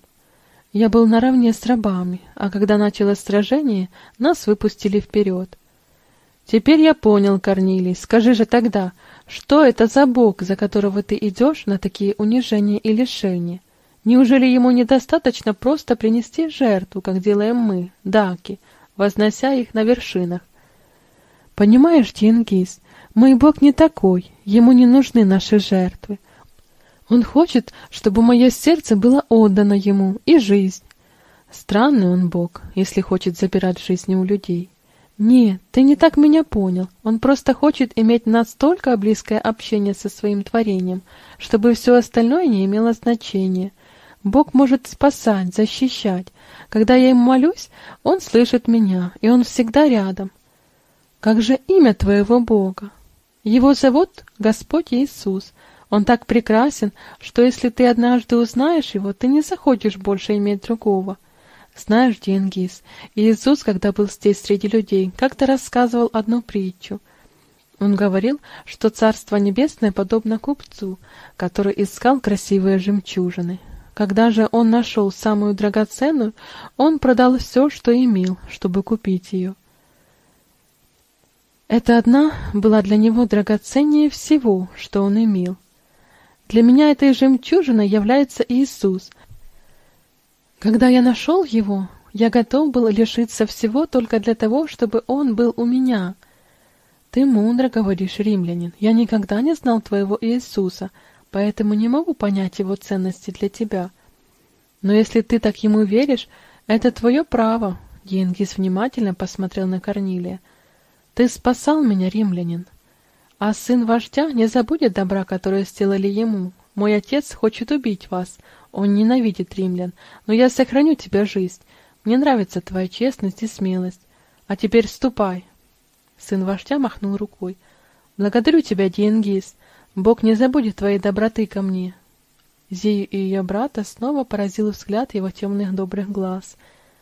Я был наравне с рабами, а когда началось сражение, нас выпустили вперед. Теперь я понял, Корнилий, скажи же тогда, что это за Бог, за которого ты идешь на такие унижения и лишения? Неужели ему недостаточно просто принести жертву, как делаем мы, даки, вознося их на вершинах? Понимаешь, Тенгиз, мой Бог не такой, ему не нужны наши жертвы. Он хочет, чтобы мое сердце было отдано ему и жизнь. Странный он Бог, если хочет забирать жизни у людей. «Нет, ты не так меня понял. Он просто хочет иметь настолько близкое общение со своим творением, чтобы все остальное не имело значения. Бог может спасать, защищать. Когда я ему молюсь, он слышит меня, и он всегда рядом. Как же имя твоего Бога? Его зовут Господь Иисус. Он так прекрасен, что если ты однажды узнаешь его, ты не захочешь больше иметь другого. Знаешь, Дингис, Иисус, когда был здесь среди людей, как-то рассказывал одну притчу. Он говорил, что Царство Небесное подобно купцу, который искал красивые жемчужины. Когда же он нашел самую драгоценную, он продал все, что имел, чтобы купить ее. Эта одна была для него драгоценнее всего, что он имел. Для меня этой жемчужиной является Иисус. Когда я нашел его, я готов был лишиться всего только для того, чтобы он был у меня. Ты мудро говоришь, римлянин. Я никогда не знал твоего Иисуса, поэтому не могу понять его ценности для тебя. Но если ты так ему веришь, это твое право. Генгис внимательно посмотрел на Корнилия. Ты спасал меня, римлянин. А сын вождя не забудет добра, которое сделали ему. Мой отец хочет убить вас. Он ненавидит римлян. Но я сохраню тебе жизнь. Мне нравится твоя честность и смелость. А теперь ступай. Сын вождя махнул рукой. Благодарю тебя, Диенгиз. Бог не забудет твоей доброты ко мне. Зею и ее брата снова поразил взгляд его темных добрых глаз.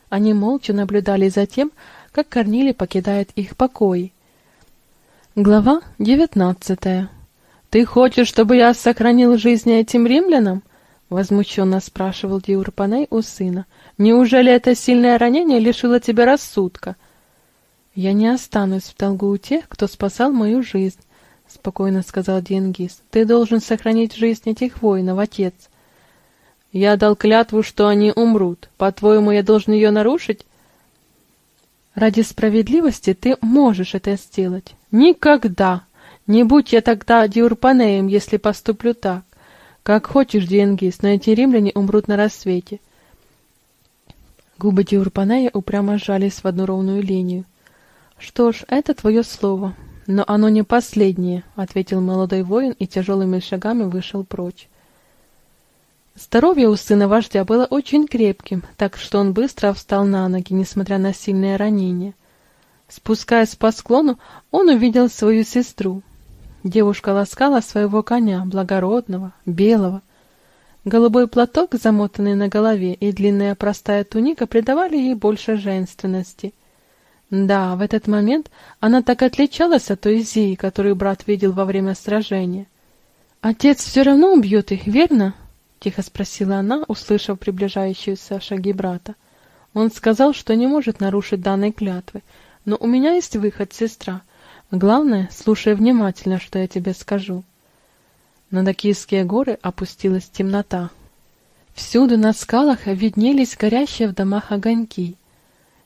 Они молча наблюдали за тем, как Корнилий покидает их покой. Глава девятнадцатая. «Ты хочешь, чтобы я сохранил жизнь этим римлянам?» — возмущенно спрашивал Диурпаней у сына. «Неужели это сильное ранение лишило тебя рассудка?» «Я не останусь в долгу у тех, кто спасал мою жизнь», — спокойно сказал Диенгис. «Ты должен сохранить жизнь этих воинов, отец». «Я дал клятву, что они умрут. По-твоему, я должен ее нарушить?» Ради справедливости ты можешь это сделать. Никогда! Не будь я тогда Диурпанеем, если поступлю так. Как хочешь, Диенгис, но эти римляне умрут на рассвете. Губы Диурпанея упрямо сжались в одну ровную линию. Что ж, это твое слово, но оно не последнее, ответил молодой воин и тяжелыми шагами вышел прочь. Здоровье у сына вождя было очень крепким, так что он быстро встал на ноги, несмотря на сильное ранение. Спускаясь по склону, он увидел свою сестру. Девушка ласкала своего коня, благородного, белого. Голубой платок, замотанный на голове, и длинная простая туника придавали ей больше женственности. Да, в этот момент она так отличалась от той Зии, которую брат видел во время сражения. «Отец все равно убьет их, верно?» — тихо спросила она, услышав приближающиеся шаги брата. Он сказал, что не может нарушить данной клятвы, но у меня есть выход, сестра. Главное, слушай внимательно, что я тебе скажу. На Дакийские горы опустилась темнота. Всюду на скалах виднелись горящие в домах огоньки.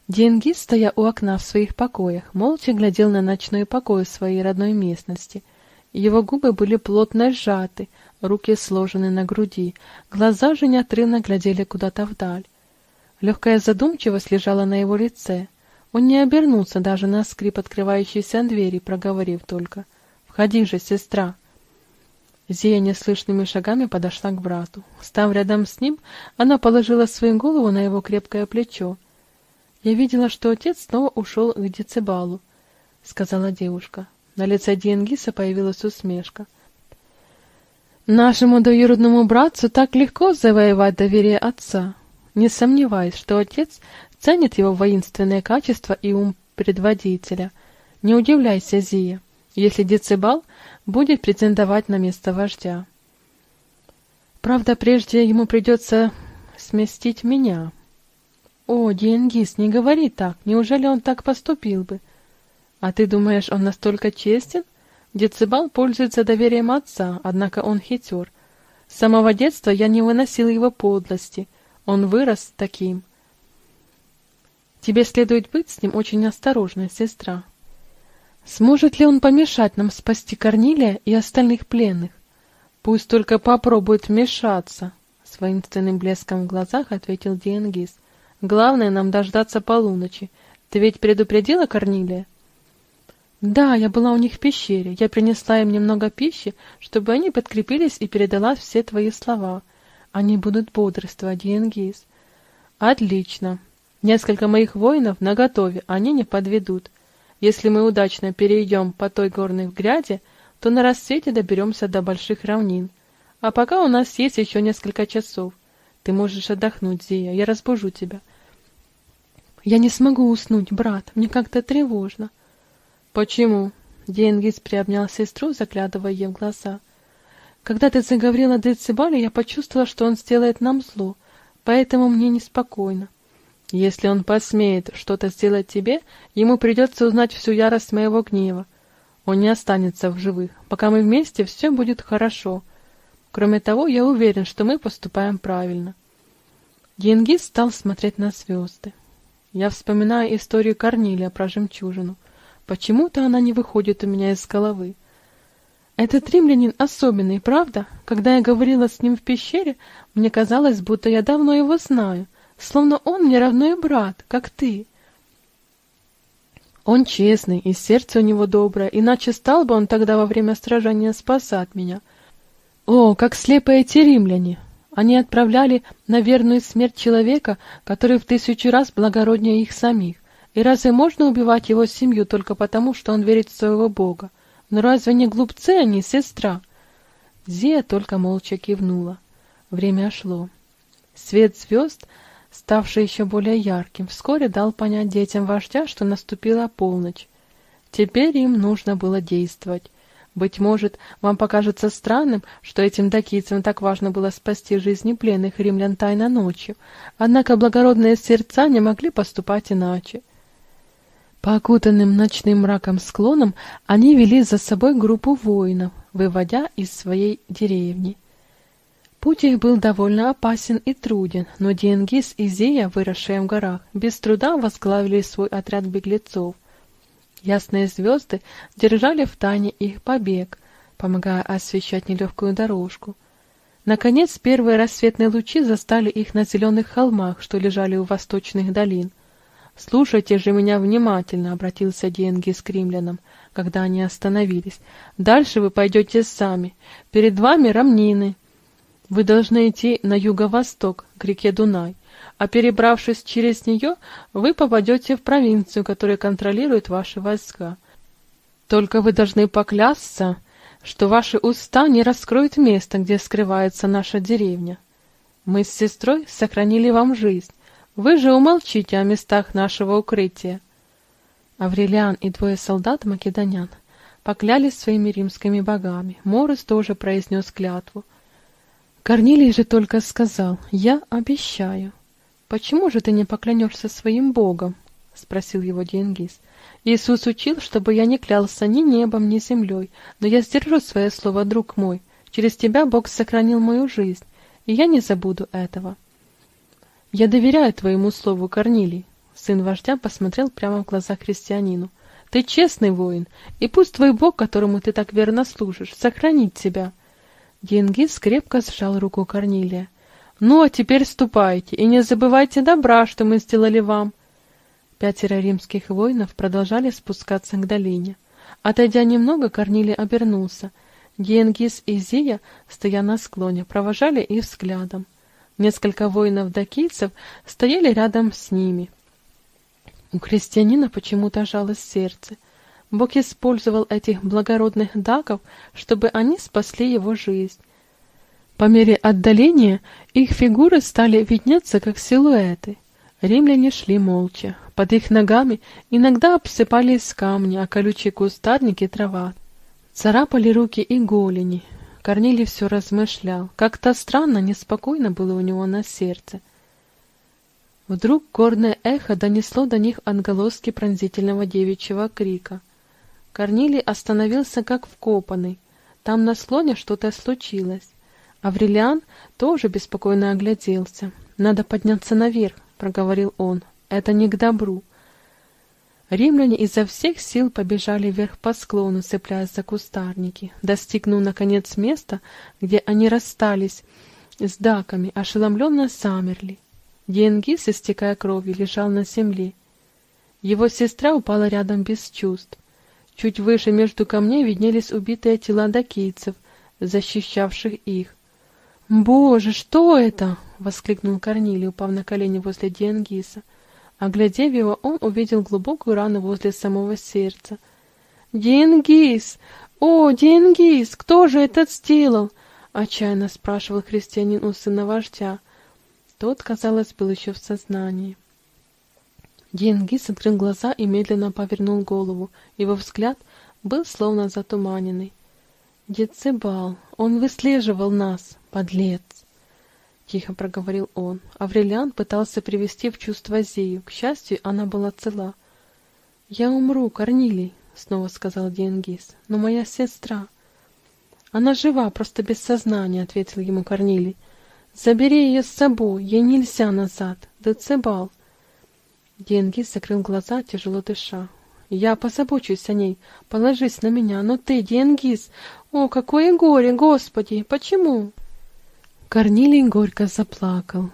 Денгиз, стоя у окна в своих покоях, молча глядел на ночной покой своей родной местности. Его губы были плотно сжаты, руки сложены на груди, глаза же неотрывно глядели куда-то вдаль. Легкая задумчивость лежала на его лице. Он не обернулся даже на скрип открывающейся двери, проговорив только «Входи же, сестра!» Зия неслышными шагами подошла к брату. Став рядом с ним, она положила свою голову на его крепкое плечо. «Я видела, что отец снова ушел к Децибалу», — сказала девушка. На лице Диенгиса появилась усмешка. Нашему двоюродному братцу так легко завоевать доверие отца. Не сомневаюсь, что отец ценит его воинственные качества и ум предводителя. Не удивляйся, Зия, если Децибал будет претендовать на место вождя. Правда, прежде ему придется сместить меня. О, Диенгис, не говори так, неужели он так поступил бы? А ты думаешь, он настолько честен? Децибал пользуется доверием отца, однако он хитер. С самого детства я не выносил его подлости. Он вырос таким. Тебе следует быть с ним очень осторожной, сестра. Сможет ли он помешать нам спасти Корнилия и остальных пленных? Пусть только попробует вмешаться, — с воинственным блеском в глазах ответил Диенгиз. Главное нам дождаться полуночи. Ты ведь предупредила Корнилия? Да, я была у них в пещере. Я принесла им немного пищи, чтобы они подкрепились и передала все твои слова. Они будут бодрствовать, Диенгиз. Отлично. Несколько моих воинов наготове, они не подведут. Если мы удачно перейдем по той горной гряде, то на рассвете доберемся до больших равнин — А пока у нас есть еще несколько часов. Ты можешь отдохнуть, Зия, я разбужу тебя. Я не смогу уснуть, брат, мне как-то тревожно. Почему? Денгис приобнял сестру, заглядывая ей в глаза. Когда ты заговорил о Децибале, я почувствовала, что он сделает нам зло, поэтому мне неспокойно. Если он посмеет что-то сделать тебе, ему придется узнать всю ярость моего гнева. Он не останется в живых. Пока мы вместе, все будет хорошо. Кроме того, я уверен, что мы поступаем правильно. Денгиз стал смотреть на звезды. Я вспоминаю историю Корнилия про жемчужину. Почему-то она не выходит у меня из головы. Этот римлянин особенный, правда? Когда я говорила с ним в пещере, мне казалось, будто я давно его знаю, словно он мне родной брат, как ты. Он честный, и сердце у него доброе, иначе стал бы он тогда во время сражения спасать меня. О, как слепые эти римляне! Они отправляли на верную смерть человека, который в тысячу раз благороднее их самих. И разве можно убивать его семью только потому, что он верит в своего Бога? Но разве не глупцы они, сестра? Зия только молча кивнула. Время шло. Свет звезд, ставший еще более ярким, вскоре дал понять детям вождя, что наступила полночь. Теперь им нужно было действовать. Быть может, вам покажется странным, что этим дакийцам так важно было спасти жизни пленных римлян тайно ночью, однако благородные сердца не могли поступать иначе. По окутанным ночным мраком склонам они вели за собой группу воинов, выводя из своей деревни. Путь их был довольно опасен и труден, но Диенгис и Зия, выросшие в горах, без труда возглавили свой отряд беглецов. Ясные звезды держали в тайне их побег, помогая освещать нелегкую дорожку. Наконец, первые рассветные лучи застали их на зеленых холмах, что лежали у восточных долин. «Слушайте же меня внимательно», — обратился Диенгис к римлянам, когда они остановились. «Дальше вы пойдете сами. Перед вами равнины. Вы должны идти на юго-восток, к реке Дунай а перебравшись через нее, вы попадете в провинцию, которая контролирует ваши войска. Только вы должны поклясться, что ваши уста не раскроют место, где скрывается наша деревня. Мы с сестрой сохранили вам жизнь, вы же умолчите о местах нашего укрытия. Аврелиан и двое солдат македонян поклялись своими римскими богами. Морис тоже произнес клятву. Корнилий же только сказал «Я обещаю». «Почему же ты не поклянешься своим Богом?» — спросил его Денгиз. «Иисус учил, чтобы я не клялся ни небом, ни землей, но я сдержу свое слово, друг мой. Через тебя Бог сохранил мою жизнь, и я не забуду этого». «Я доверяю твоему слову, Корнилий», — сын вождя посмотрел прямо в глаза христианину. «Ты честный воин, и пусть твой Бог, которому ты так верно служишь, сохранит тебя». Денгиз крепко сжал руку Корнилия. Ну, а теперь ступайте, и не забывайте добра, что мы сделали вам. Пятеро римских воинов продолжали спускаться к долине. Отойдя немного, Корнилий обернулся. Генгис и Зия, стоя на склоне, провожали их взглядом. Несколько воинов-дакийцев стояли рядом с ними. У крестьянина почему-то жалось сердце. Бог использовал этих благородных даков, чтобы они спасли его жизнь. По мере отдаления их фигуры стали виднеться, как силуэты. Римляне шли молча. Под их ногами иногда обсыпались камни, а колючие кустарники трава. Царапали руки и голени. Корнилий все размышлял. Как-то странно, неспокойно было у него на сердце. Вдруг горное эхо донесло до них отголоски пронзительного девичьего крика. Корнилий остановился как вкопанный. Там на склоне что-то случилось. Аврелиан тоже беспокойно огляделся. «Надо подняться наверх», — проговорил он. «Это не к добру». Римляне изо всех сил побежали вверх по склону, цепляясь за кустарники. Достигнув, наконец, места, где они расстались с даками, ошеломленно замерли. Денгис, истекая кровью, лежал на земле. Его сестра упала рядом без чувств. Чуть выше между камней виднелись убитые тела дакийцев, защищавших их. «Боже, что это?» — воскликнул Корнилий, упав на колени возле Диангиса. Оглядев его, он увидел глубокую рану возле самого сердца. «Диангис! О, Диангис! Кто же это сделал? Отчаянно спрашивал христианин у сына вождя. Тот, казалось, был еще в сознании. Диенгис открыл глаза и медленно повернул голову. Его взгляд был словно затуманенный. «Децибал, он выслеживал нас, подлец!» Тихо проговорил он. Аврелиан пытался привести в чувство Зею. К счастью, она была цела. «Я умру, Корнилий», — снова сказал Диенгис. «Но моя сестра...» «Она жива, просто без сознания», — ответил ему Корнилий. «Забери ее с собой, ей нельзя назад. Децибал». Диенгис закрыл глаза, тяжело дыша. «Я позабочусь о ней. Положись на меня. Но ты, Диенгис... О, какое горе, Господи! Почему?» Корнилий горько заплакал.